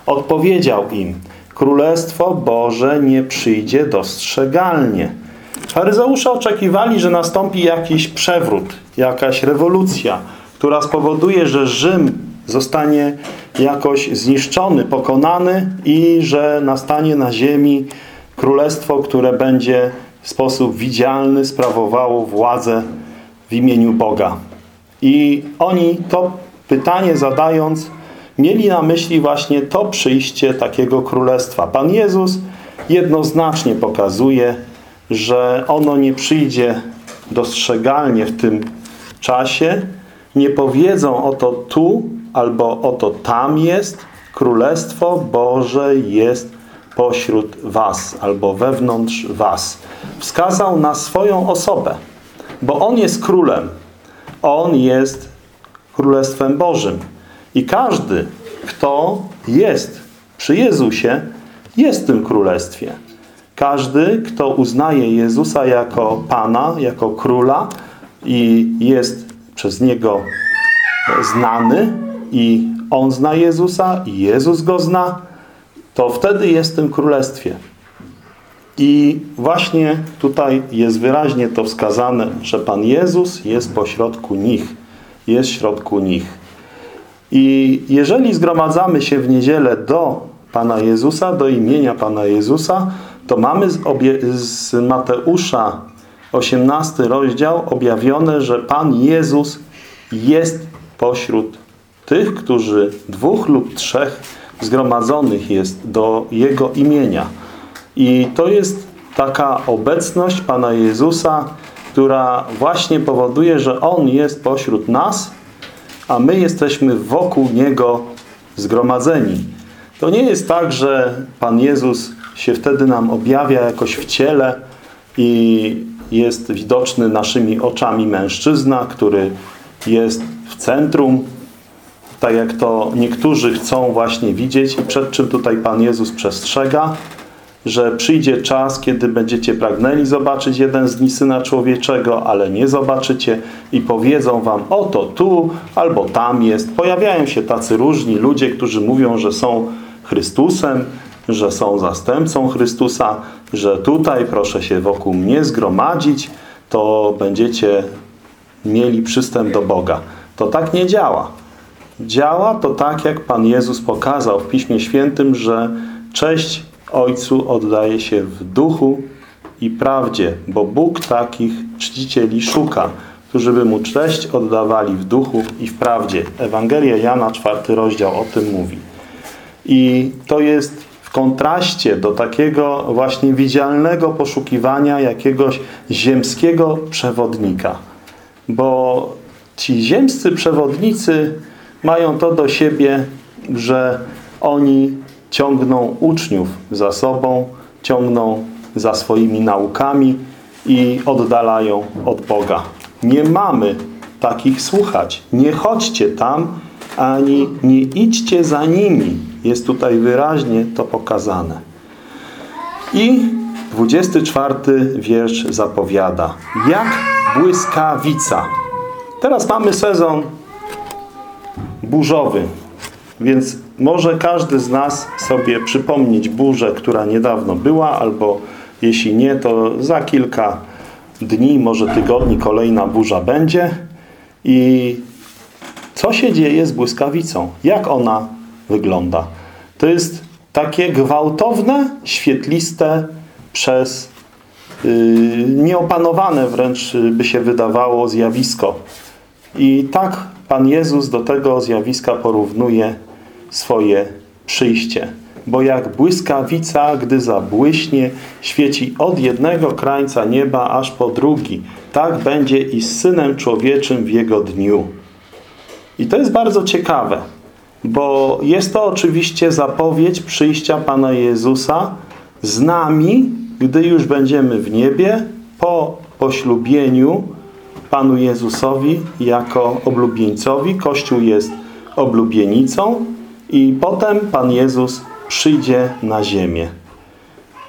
Odpowiedział im, Królestwo Boże nie przyjdzie dostrzegalnie. Faryzeusze oczekiwali, że nastąpi jakiś przewrót, jakaś rewolucja, która spowoduje, że Rzym zostanie jakoś zniszczony, pokonany i że nastanie na ziemi królestwo, które będzie w sposób widzialny sprawowało władzę w imieniu Boga. I oni to pytanie zadając, mieli na myśli właśnie to przyjście takiego królestwa. Pan Jezus jednoznacznie pokazuje, że ono nie przyjdzie dostrzegalnie w tym czasie. Nie powiedzą oto tu albo oto tam jest, Królestwo Boże jest pośród was albo wewnątrz was. Wskazał na swoją osobę, bo On jest królem. On jest Królestwem Bożym. I każdy, kto jest przy Jezusie, jest w tym królestwie. Każdy, kto uznaje Jezusa jako Pana, jako Króla i jest przez Niego znany i On zna Jezusa i Jezus Go zna, to wtedy jest w tym królestwie. I właśnie tutaj jest wyraźnie to wskazane, że Pan Jezus jest pośrodku nich. Jest środku nich. I jeżeli zgromadzamy się w niedzielę do Pana Jezusa, do imienia Pana Jezusa, to mamy z, z Mateusza 18 rozdział objawione, że Pan Jezus jest pośród tych, którzy dwóch lub trzech zgromadzonych jest do Jego imienia. I to jest taka obecność Pana Jezusa, która właśnie powoduje, że On jest pośród nas, a my jesteśmy wokół Niego zgromadzeni. To nie jest tak, że Pan Jezus się wtedy nam objawia jakoś w ciele i jest widoczny naszymi oczami mężczyzna, który jest w centrum, tak jak to niektórzy chcą właśnie widzieć i przed czym tutaj Pan Jezus przestrzega, że przyjdzie czas, kiedy będziecie pragnęli zobaczyć jeden z dni Syna Człowieczego, ale nie zobaczycie i powiedzą wam, oto tu albo tam jest. Pojawiają się tacy różni ludzie, którzy mówią, że są Chrystusem, że są zastępcą Chrystusa, że tutaj proszę się wokół mnie zgromadzić, to będziecie mieli przystęp do Boga. To tak nie działa. Działa to tak, jak Pan Jezus pokazał w Piśmie Świętym, że cześć Ojcu oddaje się w duchu i prawdzie, bo Bóg takich czcicieli szuka, którzy by Mu cześć oddawali w duchu i w prawdzie. Ewangelia Jana, czwarty rozdział o tym mówi. I to jest w kontraście do takiego właśnie widzialnego poszukiwania jakiegoś ziemskiego przewodnika. Bo ci ziemscy przewodnicy mają to do siebie, że oni ciągną uczniów za sobą, ciągną za swoimi naukami i oddalają od Boga. Nie mamy takich słuchać. Nie chodźcie tam, ani nie idźcie za nimi. Jest tutaj wyraźnie to pokazane. I 24 wiersz zapowiada. Jak błyskawica. Teraz mamy sezon burzowy, więc może każdy z nas sobie przypomnieć burzę, która niedawno była, albo jeśli nie, to za kilka dni, może tygodni kolejna burza będzie. I co się dzieje z błyskawicą? Jak ona wygląda? To jest takie gwałtowne, świetliste, przez yy, nieopanowane wręcz by się wydawało zjawisko. I tak Pan Jezus do tego zjawiska porównuje swoje przyjście. Bo jak błyskawica, gdy zabłyśnie, świeci od jednego krańca nieba aż po drugi. Tak będzie i z Synem Człowieczym w Jego dniu. I to jest bardzo ciekawe, bo jest to oczywiście zapowiedź przyjścia Pana Jezusa z nami, gdy już będziemy w niebie, po poślubieniu Panu Jezusowi jako oblubieńcowi. Kościół jest oblubienicą i potem Pan Jezus przyjdzie na ziemię.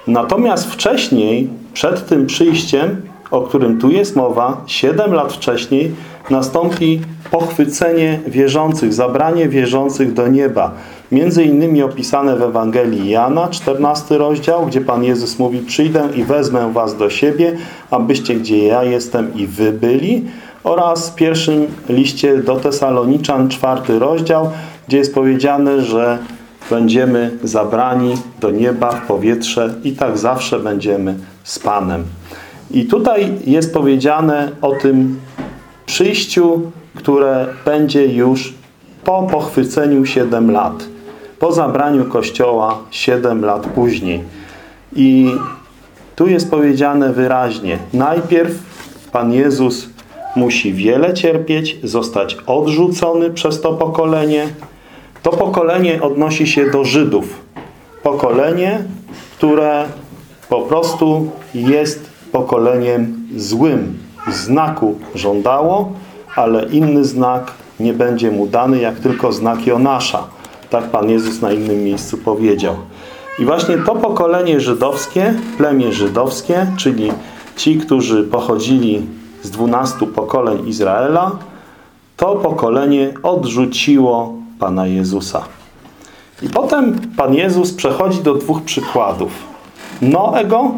Natomiast wcześniej, przed tym przyjściem, o którym tu jest mowa, siedem lat wcześniej nastąpi pochwycenie wierzących, zabranie wierzących do nieba. Między innymi opisane w Ewangelii Jana, 14 rozdział, gdzie Pan Jezus mówi przyjdę i wezmę was do siebie, abyście gdzie ja jestem i wy byli. Oraz w pierwszym liście do Tesaloniczan, czwarty rozdział, gdzie jest powiedziane, że będziemy zabrani do nieba, w powietrze i tak zawsze będziemy z Panem. I tutaj jest powiedziane o tym przyjściu, które będzie już po pochwyceniu 7 lat. Po zabraniu Kościoła 7 lat później. I tu jest powiedziane wyraźnie, najpierw Pan Jezus musi wiele cierpieć, zostać odrzucony przez to pokolenie. To pokolenie odnosi się do Żydów. Pokolenie, które po prostu jest pokoleniem złym. Znaku żądało, ale inny znak nie będzie mu dany, jak tylko znak Jonasza. Tak Pan Jezus na innym miejscu powiedział. I właśnie to pokolenie żydowskie, plemię żydowskie, czyli ci, którzy pochodzili z dwunastu pokoleń Izraela, to pokolenie odrzuciło Pana Jezusa. I potem Pan Jezus przechodzi do dwóch przykładów. Noego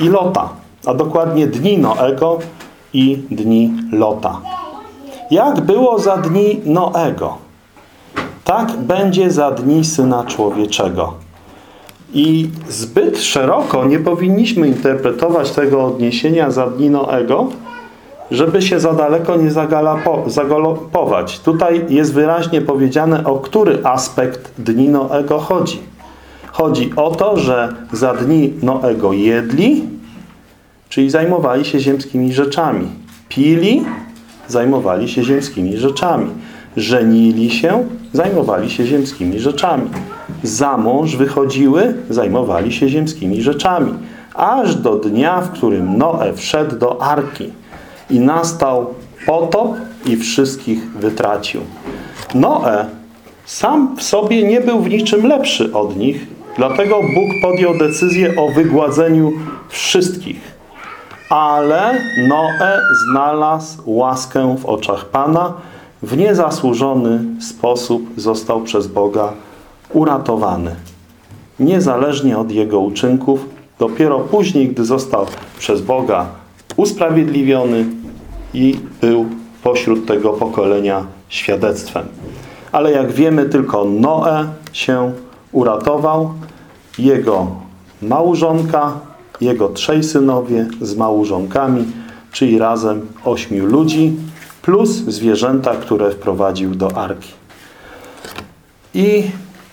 i Lota, a dokładnie dni Noego i dni Lota. Jak było za dni Noego, tak będzie za dni Syna Człowieczego. I zbyt szeroko nie powinniśmy interpretować tego odniesienia za dni Noego, żeby się za daleko nie zagalopować. Tutaj jest wyraźnie powiedziane, o który aspekt dni Noego chodzi. Chodzi o to, że za dni Noego jedli, czyli zajmowali się ziemskimi rzeczami. Pili, zajmowali się ziemskimi rzeczami. Żenili się, zajmowali się ziemskimi rzeczami. Za mąż wychodziły, zajmowali się ziemskimi rzeczami. Aż do dnia, w którym Noe wszedł do Arki i nastał potop i wszystkich wytracił. Noe sam w sobie nie był w niczym lepszy od nich, dlatego Bóg podjął decyzję o wygładzeniu wszystkich. Ale Noe znalazł łaskę w oczach Pana, w niezasłużony sposób został przez Boga uratowany. Niezależnie od jego uczynków, dopiero później, gdy został przez Boga usprawiedliwiony i był pośród tego pokolenia świadectwem. Ale jak wiemy, tylko Noe się uratował, jego małżonka, jego trzej synowie z małżonkami, czyli razem ośmiu ludzi, plus zwierzęta, które wprowadził do arki. I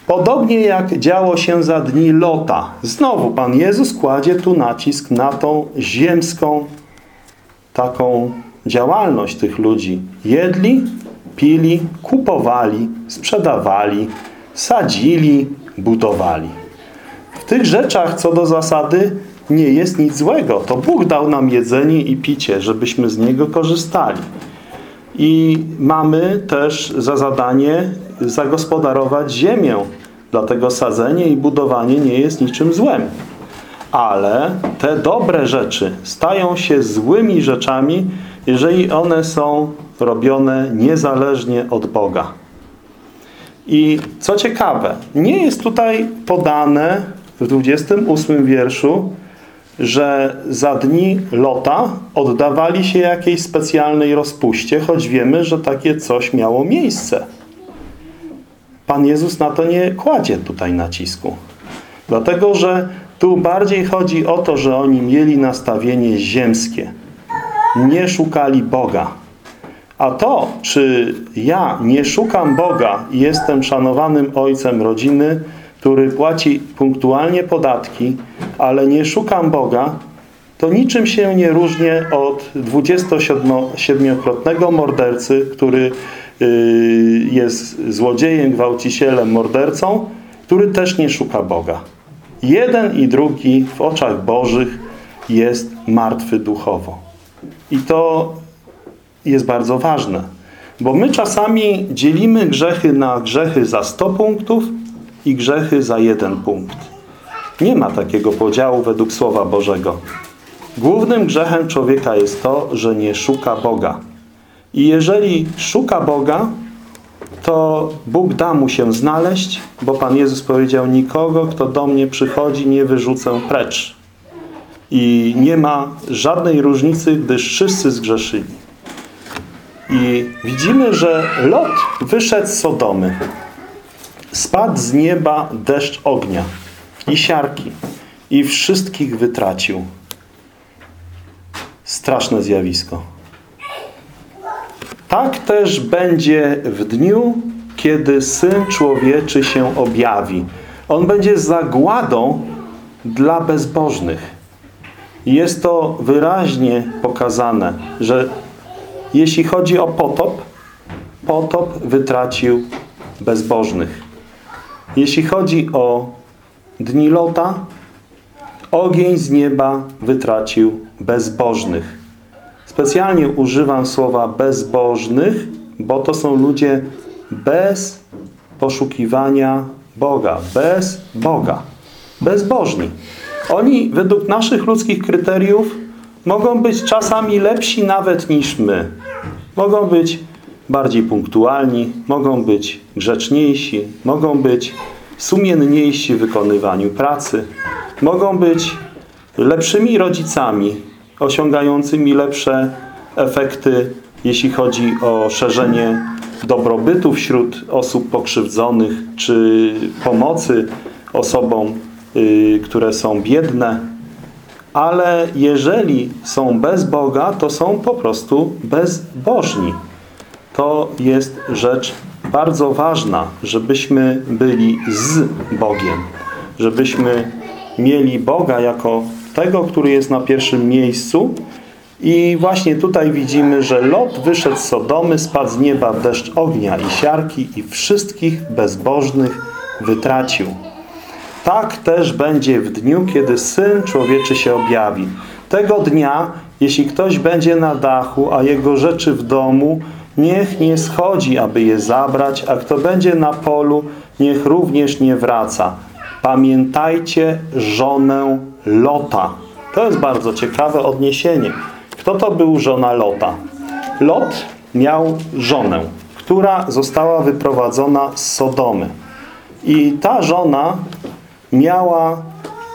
podobnie jak działo się za dni Lota, znowu Pan Jezus kładzie tu nacisk na tą ziemską taką działalność tych ludzi. Jedli, pili, kupowali, sprzedawali, sadzili, budowali. W tych rzeczach co do zasady nie jest nic złego. To Bóg dał nam jedzenie i picie, żebyśmy z niego korzystali. I mamy też za zadanie zagospodarować ziemię. Dlatego sadzenie i budowanie nie jest niczym złym. Ale te dobre rzeczy stają się złymi rzeczami, jeżeli one są robione niezależnie od Boga. I co ciekawe, nie jest tutaj podane w 28 wierszu, że za dni Lota oddawali się jakiejś specjalnej rozpuście, choć wiemy, że takie coś miało miejsce. Pan Jezus na to nie kładzie tutaj nacisku. Dlatego, że tu bardziej chodzi o to, że oni mieli nastawienie ziemskie. Nie szukali Boga. A to, czy ja nie szukam Boga i jestem szanowanym ojcem rodziny, który płaci punktualnie podatki, ale nie szukam Boga, to niczym się nie różnię od 27-krotnego mordercy, który y, jest złodziejem, gwałcicielem, mordercą, który też nie szuka Boga. Jeden i drugi w oczach Bożych jest martwy duchowo. I to jest bardzo ważne. Bo my czasami dzielimy grzechy na grzechy za 100 punktów i grzechy za jeden punkt. Nie ma takiego podziału według Słowa Bożego. Głównym grzechem człowieka jest to, że nie szuka Boga. I jeżeli szuka Boga, to Bóg da mu się znaleźć, bo Pan Jezus powiedział, nikogo, kto do mnie przychodzi, nie wyrzucę precz. I nie ma żadnej różnicy, gdyż wszyscy zgrzeszyli. I widzimy, że Lot wyszedł z Sodomy. Spadł z nieba deszcz ognia i siarki i wszystkich wytracił. Straszne zjawisko. Tak też będzie w dniu, kiedy Syn Człowieczy się objawi. On będzie zagładą dla bezbożnych. Jest to wyraźnie pokazane, że jeśli chodzi o potop, potop wytracił bezbożnych. Jeśli chodzi o dni Lota, ogień z nieba wytracił bezbożnych. Specjalnie używam słowa bezbożnych, bo to są ludzie bez poszukiwania Boga, bez Boga, bezbożni. Oni według naszych ludzkich kryteriów mogą być czasami lepsi nawet niż my. Mogą być bardziej punktualni, mogą być grzeczniejsi, mogą być sumienniejsi w wykonywaniu pracy, mogą być lepszymi rodzicami, osiągającymi lepsze efekty, jeśli chodzi o szerzenie dobrobytu wśród osób pokrzywdzonych, czy pomocy osobom, yy, które są biedne. Ale jeżeli są bez Boga, to są po prostu bezbożni. To jest rzecz bardzo ważna, żebyśmy byli z Bogiem. Żebyśmy mieli Boga jako tego, który jest na pierwszym miejscu. I właśnie tutaj widzimy, że Lot wyszedł z Sodomy, spadł z nieba deszcz ognia i siarki i wszystkich bezbożnych wytracił. Tak też będzie w dniu, kiedy Syn Człowieczy się objawi. Tego dnia, jeśli ktoś będzie na dachu, a jego rzeczy w domu, niech nie schodzi, aby je zabrać, a kto będzie na polu, niech również nie wraca. Pamiętajcie żonę Lota. To jest bardzo ciekawe odniesienie. Kto to był żona Lota? Lot miał żonę, która została wyprowadzona z Sodomy. I ta żona miała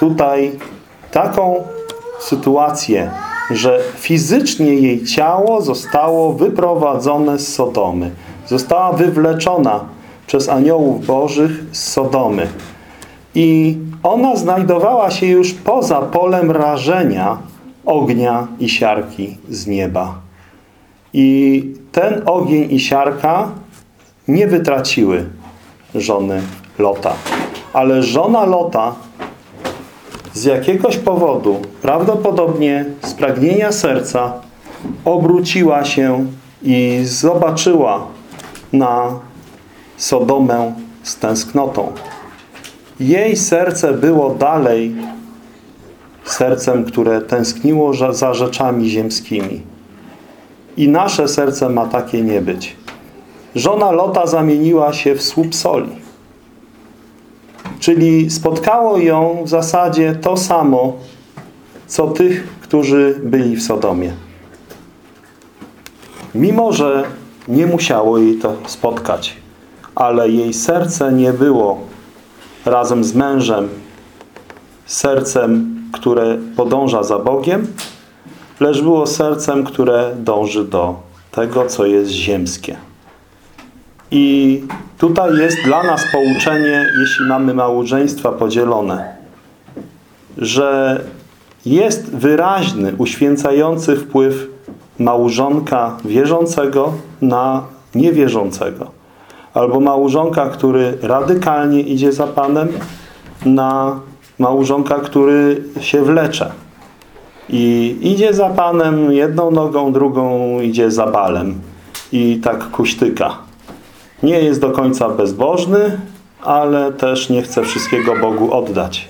tutaj taką sytuację, że fizycznie jej ciało zostało wyprowadzone z Sodomy. Została wywleczona przez aniołów bożych z Sodomy. I ona znajdowała się już poza polem rażenia ognia i siarki z nieba. I ten ogień i siarka nie wytraciły żony Lota. Ale żona Lota z jakiegoś powodu, prawdopodobnie z pragnienia serca, obróciła się i zobaczyła na Sodomę z tęsknotą. Jej serce było dalej sercem, które tęskniło za rzeczami ziemskimi. I nasze serce ma takie nie być. Żona Lota zamieniła się w słup soli. Czyli spotkało ją w zasadzie to samo, co tych, którzy byli w Sodomie. Mimo, że nie musiało jej to spotkać, ale jej serce nie było razem z mężem sercem, które podąża za Bogiem, lecz było sercem, które dąży do tego, co jest ziemskie. I tutaj jest dla nas pouczenie, jeśli mamy małżeństwa podzielone, że jest wyraźny, uświęcający wpływ małżonka wierzącego na niewierzącego. Albo małżonka, który radykalnie idzie za Panem, na małżonka, który się wlecze. I idzie za Panem jedną nogą, drugą idzie za balem. I tak kuśtyka. Nie jest do końca bezbożny, ale też nie chce wszystkiego Bogu oddać.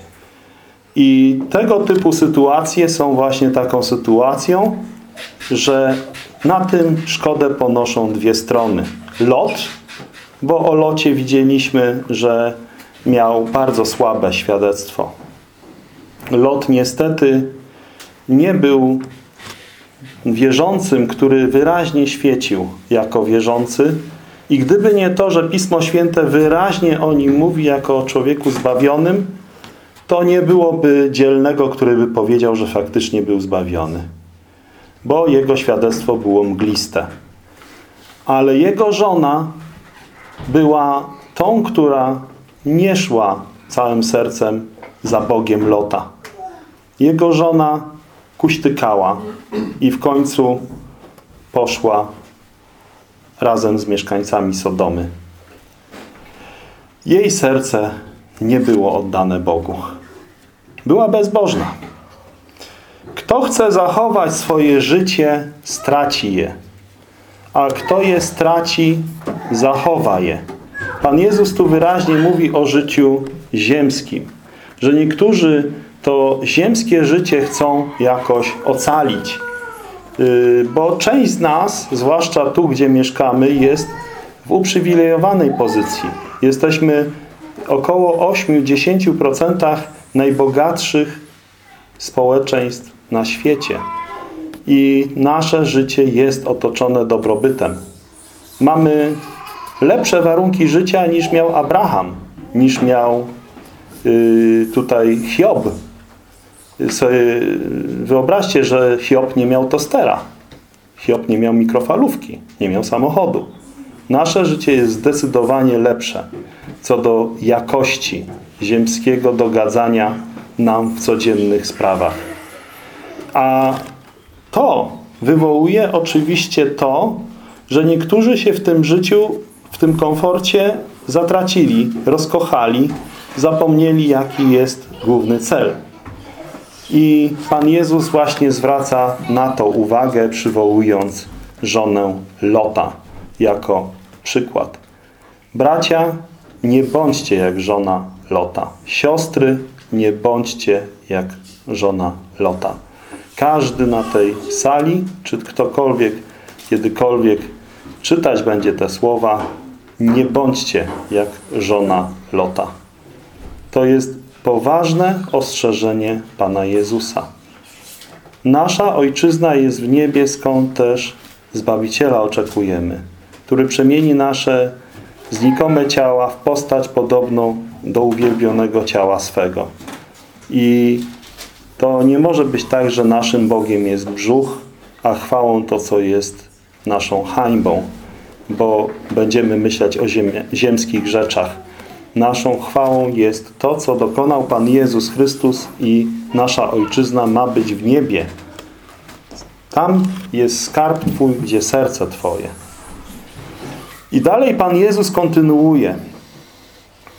I tego typu sytuacje są właśnie taką sytuacją, że na tym szkodę ponoszą dwie strony. Lot, bo o Locie widzieliśmy, że miał bardzo słabe świadectwo. Lot niestety nie był wierzącym, który wyraźnie świecił jako wierzący, i gdyby nie to, że Pismo Święte wyraźnie o nim mówi jako o człowieku zbawionym, to nie byłoby dzielnego, który by powiedział, że faktycznie był zbawiony. Bo jego świadectwo było mgliste. Ale jego żona była tą, która nie szła całym sercem za Bogiem Lota. Jego żona kuśtykała i w końcu poszła razem z mieszkańcami Sodomy. Jej serce nie było oddane Bogu. Była bezbożna. Kto chce zachować swoje życie, straci je. A kto je straci, zachowa je. Pan Jezus tu wyraźnie mówi o życiu ziemskim. Że niektórzy to ziemskie życie chcą jakoś ocalić. Y, bo część z nas, zwłaszcza tu, gdzie mieszkamy, jest w uprzywilejowanej pozycji. Jesteśmy około 8-10% najbogatszych społeczeństw na świecie. I nasze życie jest otoczone dobrobytem. Mamy lepsze warunki życia niż miał Abraham, niż miał yy, tutaj Hiob. Sobie wyobraźcie, że Hiob nie miał tostera. Hiob nie miał mikrofalówki, nie miał samochodu. Nasze życie jest zdecydowanie lepsze co do jakości ziemskiego dogadzania nam w codziennych sprawach. A to wywołuje oczywiście to, że niektórzy się w tym życiu, w tym komforcie zatracili, rozkochali, zapomnieli jaki jest główny cel. I Pan Jezus właśnie zwraca na to uwagę, przywołując żonę Lota jako przykład. Bracia, nie bądźcie jak żona Lota. Siostry, nie bądźcie jak żona Lota. Każdy na tej sali, czy ktokolwiek, kiedykolwiek czytać będzie te słowa, nie bądźcie jak żona Lota. To jest poważne ostrzeżenie Pana Jezusa. Nasza Ojczyzna jest w niebie, skąd też Zbawiciela oczekujemy, który przemieni nasze znikome ciała w postać podobną do uwielbionego ciała swego. I to nie może być tak, że naszym Bogiem jest brzuch, a chwałą to, co jest naszą hańbą, bo będziemy myśleć o ziemie, ziemskich rzeczach. Naszą chwałą jest to, co dokonał Pan Jezus Chrystus i nasza Ojczyzna ma być w niebie. Tam jest skarb Twój, gdzie serce Twoje. I dalej Pan Jezus kontynuuje.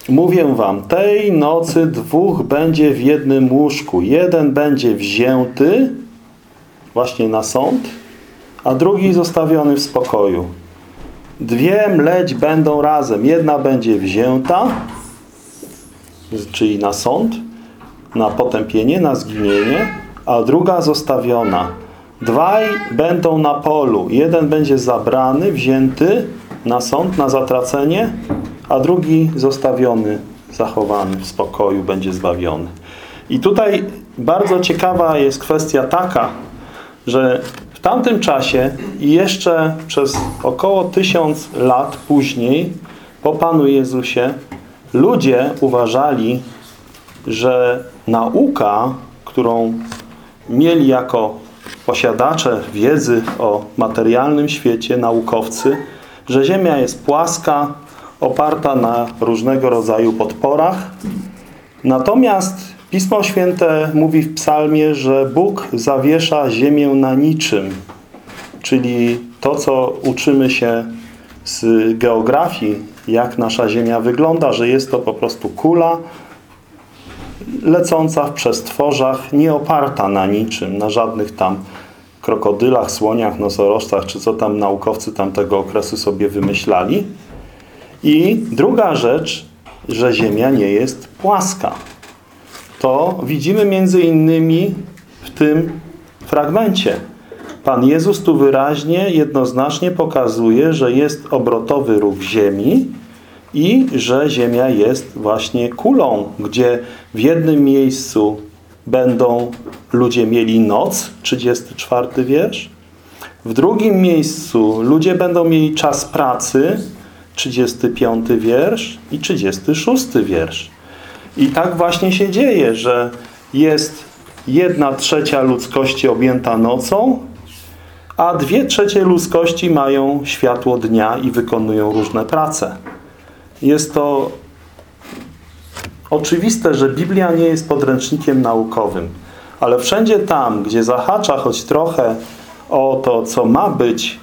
Mówię wam, tej nocy dwóch będzie w jednym łóżku. Jeden będzie wzięty właśnie na sąd, a drugi zostawiony w spokoju. Dwie mleć będą razem. Jedna będzie wzięta, czyli na sąd, na potępienie, na zginienie, a druga zostawiona. Dwaj będą na polu. Jeden będzie zabrany, wzięty, na sąd, na zatracenie, a drugi zostawiony, zachowany w spokoju, będzie zbawiony. I tutaj bardzo ciekawa jest kwestia taka, że w tamtym czasie i jeszcze przez około tysiąc lat później, po Panu Jezusie, ludzie uważali, że nauka, którą mieli jako posiadacze wiedzy o materialnym świecie, naukowcy, że Ziemia jest płaska, oparta na różnego rodzaju podporach. Natomiast Pismo Święte mówi w psalmie, że Bóg zawiesza ziemię na niczym. Czyli to, co uczymy się z geografii, jak nasza Ziemia wygląda, że jest to po prostu kula lecąca w przestworzach, nie oparta na niczym, na żadnych tam krokodylach, słoniach, nosorożcach, czy co tam naukowcy tamtego okresu sobie wymyślali. I druga rzecz, że Ziemia nie jest płaska. To widzimy między innymi w tym fragmencie. Pan Jezus tu wyraźnie, jednoznacznie pokazuje, że jest obrotowy ruch Ziemi i że Ziemia jest właśnie kulą, gdzie w jednym miejscu będą ludzie mieli noc, 34 wiersz. W drugim miejscu ludzie będą mieli czas pracy, 35 wiersz i 36 wiersz. I tak właśnie się dzieje, że jest jedna trzecia ludzkości objęta nocą, a dwie trzecie ludzkości mają światło dnia i wykonują różne prace. Jest to oczywiste, że Biblia nie jest podręcznikiem naukowym, ale wszędzie tam, gdzie zahacza choć trochę o to, co ma być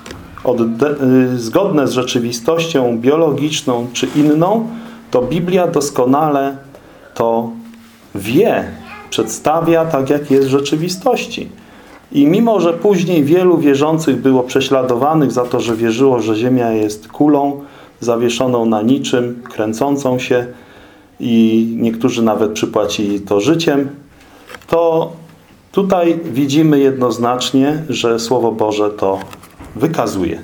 y, zgodne z rzeczywistością biologiczną czy inną, to Biblia doskonale to wie, przedstawia tak, jak jest w rzeczywistości. I mimo, że później wielu wierzących było prześladowanych za to, że wierzyło, że Ziemia jest kulą zawieszoną na niczym, kręcącą się i niektórzy nawet przypłacili to życiem, to tutaj widzimy jednoznacznie, że Słowo Boże to wykazuje.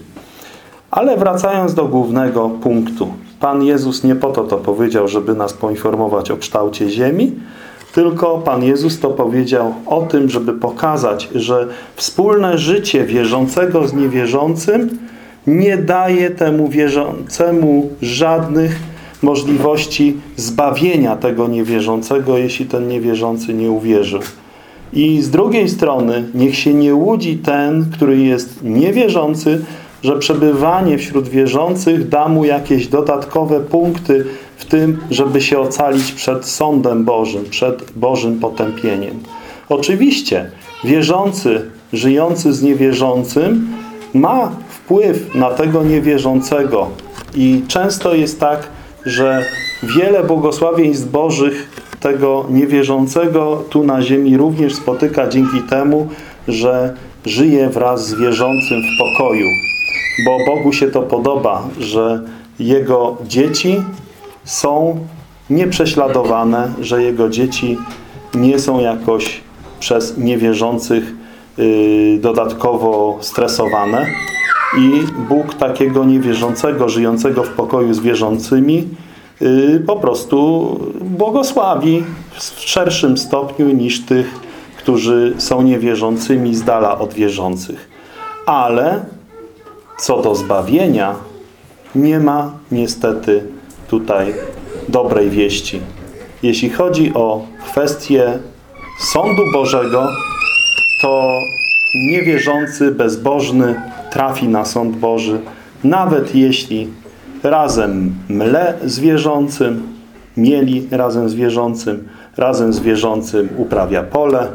Ale wracając do głównego punktu. Pan Jezus nie po to to powiedział, żeby nas poinformować o kształcie ziemi, tylko Pan Jezus to powiedział o tym, żeby pokazać, że wspólne życie wierzącego z niewierzącym nie daje temu wierzącemu żadnych możliwości zbawienia tego niewierzącego, jeśli ten niewierzący nie uwierzył. I z drugiej strony niech się nie łudzi ten, który jest niewierzący, że przebywanie wśród wierzących da mu jakieś dodatkowe punkty w tym, żeby się ocalić przed sądem Bożym, przed Bożym potępieniem. Oczywiście wierzący, żyjący z niewierzącym ma wpływ na tego niewierzącego i często jest tak, że wiele błogosławieństw Bożych tego niewierzącego tu na ziemi również spotyka dzięki temu, że żyje wraz z wierzącym w pokoju. Bo Bogu się to podoba, że Jego dzieci są nieprześladowane, że Jego dzieci nie są jakoś przez niewierzących yy, dodatkowo stresowane i Bóg takiego niewierzącego, żyjącego w pokoju z wierzącymi yy, po prostu błogosławi w szerszym stopniu niż tych, którzy są niewierzącymi z dala od wierzących. Ale co do zbawienia nie ma niestety tutaj dobrej wieści. Jeśli chodzi o kwestię sądu Bożego, to niewierzący, bezbożny trafi na sąd Boży, nawet jeśli razem mle z wierzącym, mieli razem z wierzącym, razem z wierzącym uprawia pole,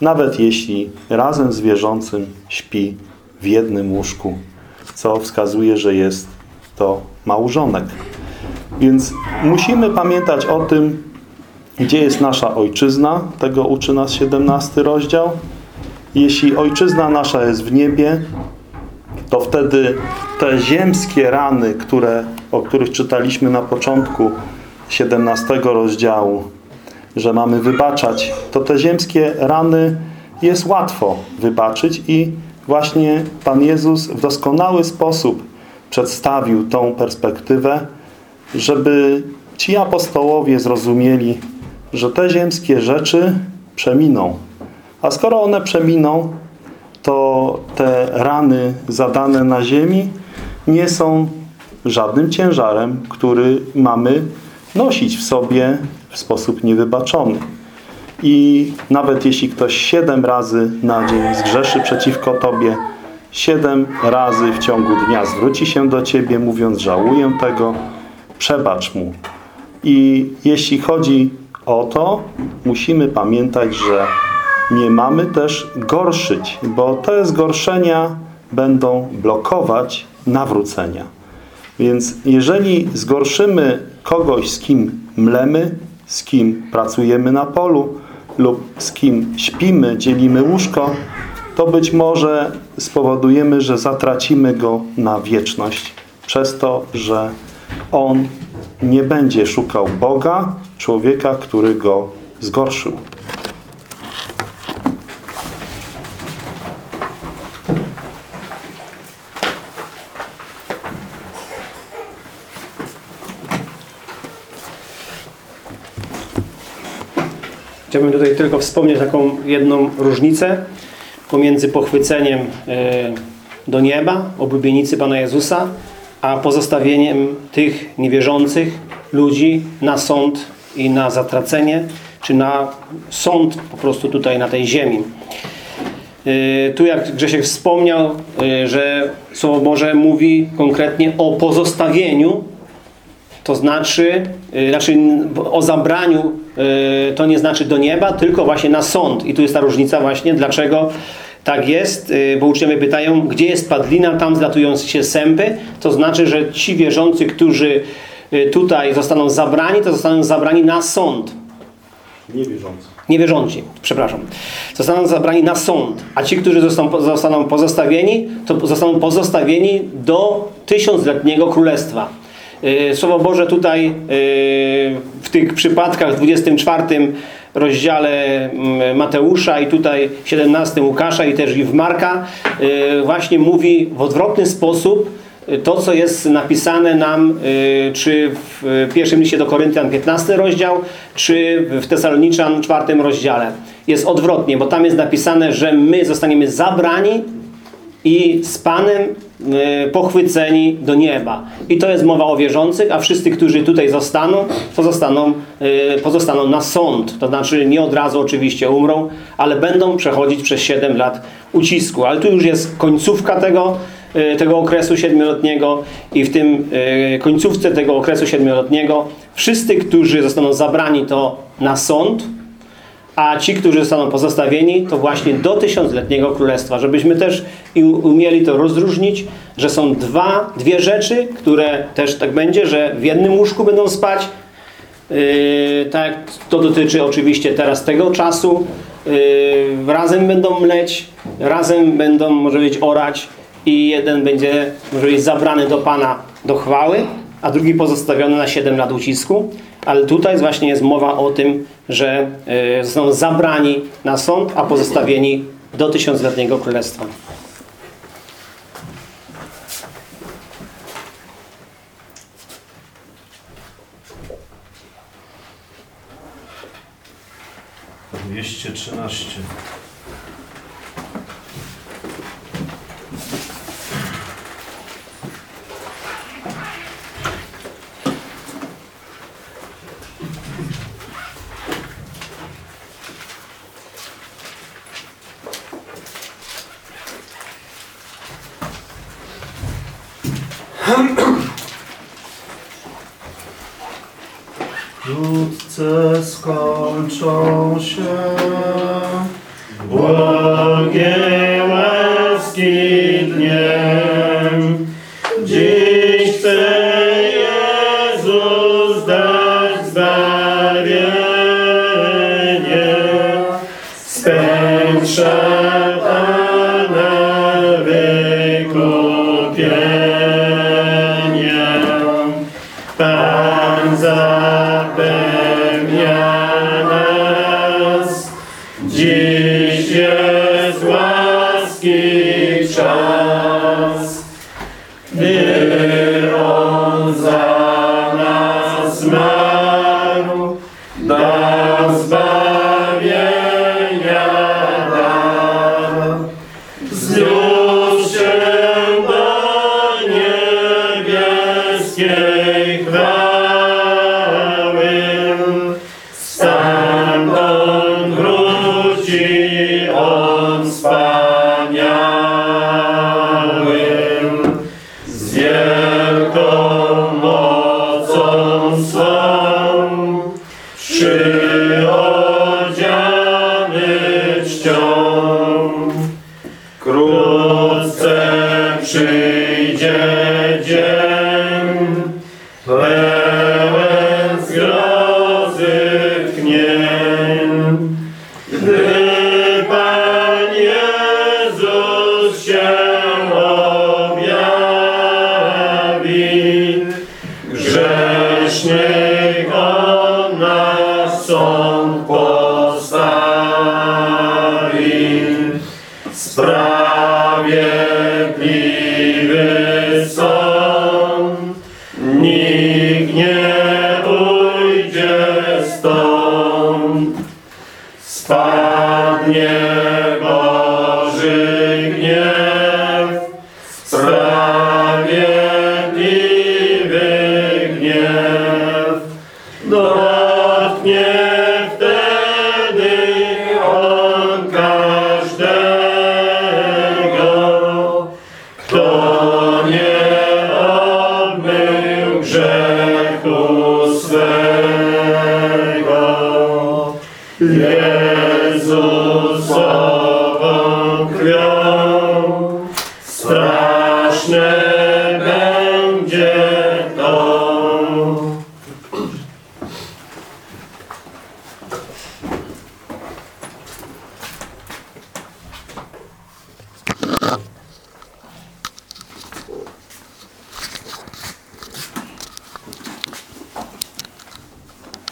nawet jeśli razem z wierzącym śpi w jednym łóżku, co wskazuje, że jest to małżonek. Więc musimy pamiętać o tym, gdzie jest nasza ojczyzna. Tego uczy nas 17 rozdział. Jeśli ojczyzna nasza jest w niebie, to wtedy te ziemskie rany, które, o których czytaliśmy na początku 17 rozdziału, że mamy wybaczać, to te ziemskie rany jest łatwo wybaczyć i właśnie Pan Jezus w doskonały sposób przedstawił tą perspektywę, żeby ci apostołowie zrozumieli, że te ziemskie rzeczy przeminą. A skoro one przeminą, to te rany zadane na ziemi nie są żadnym ciężarem, który mamy nosić w sobie w sposób niewybaczony. I nawet jeśli ktoś siedem razy na dzień zgrzeszy przeciwko Tobie, siedem razy w ciągu dnia zwróci się do Ciebie, mówiąc, żałuję tego, przebacz mu. I jeśli chodzi o to, musimy pamiętać, że nie mamy też gorszyć, bo te zgorszenia będą blokować nawrócenia. Więc jeżeli zgorszymy kogoś, z kim mlemy, z kim pracujemy na polu lub z kim śpimy, dzielimy łóżko, to być może spowodujemy, że zatracimy go na wieczność przez to, że on nie będzie szukał Boga, człowieka, który go zgorszył. Chciałbym tutaj tylko wspomnieć taką jedną różnicę pomiędzy pochwyceniem e, do nieba, oblubienicy Pana Jezusa, a pozostawieniem tych niewierzących ludzi na sąd i na zatracenie, czy na sąd po prostu tutaj na tej ziemi. E, tu jak Grzesiek wspomniał, e, że Słowo Boże mówi konkretnie o pozostawieniu, to znaczy, znaczy o zabraniu to nie znaczy do nieba, tylko właśnie na sąd. I tu jest ta różnica właśnie, dlaczego Tak jest, y, bo uczniowie pytają, gdzie jest padlina, tam zlatują się sępy. To znaczy, że ci wierzący, którzy y, tutaj zostaną zabrani, to zostaną zabrani na sąd. Niewierzący. Niewierzący, przepraszam. Zostaną zabrani na sąd, a ci, którzy zostaną, zostaną pozostawieni, to zostaną pozostawieni do tysiącletniego królestwa. Yy, Słowo Boże tutaj yy, w tych przypadkach w 24 rozdziale mm, Mateusza i tutaj 17 Łukasza i też i w Marka yy, właśnie mówi w odwrotny sposób to, co jest napisane nam czy w pierwszym liście do Koryntian 15 rozdział, czy w Tesaloniczan 4 rozdziale. Jest odwrotnie, bo tam jest napisane, że my zostaniemy zabrani i z Panem y, pochwyceni do nieba. I to jest mowa o wierzących, a wszyscy, którzy tutaj zostaną, pozostaną, y, pozostaną na sąd. To znaczy nie od razu oczywiście umrą, ale będą przechodzić przez 7 lat ucisku. Ale tu już jest końcówka tego, y, tego okresu siedmioletniego i w tym y, końcówce tego okresu siedmioletniego wszyscy, którzy zostaną zabrani to na sąd, a ci, którzy zostaną pozostawieni, to właśnie do tysiącletniego królestwa. Żebyśmy też umieli to rozróżnić, że są dwa, dwie rzeczy, które też tak będzie, że w jednym łóżku będą spać. Yy, tak, to dotyczy oczywiście teraz tego czasu. Yy, razem będą mleć, razem będą, może być, orać i jeden będzie, może być, zabrany do Pana do chwały, a drugi pozostawiony na 7 lat ucisku. Ale tutaj właśnie jest mowa o tym, że y, zostaną zabrani na sąd, a pozostawieni do tysiącletniego królestwa. Dwieście trzynaście. Wkrótce skończą się błagie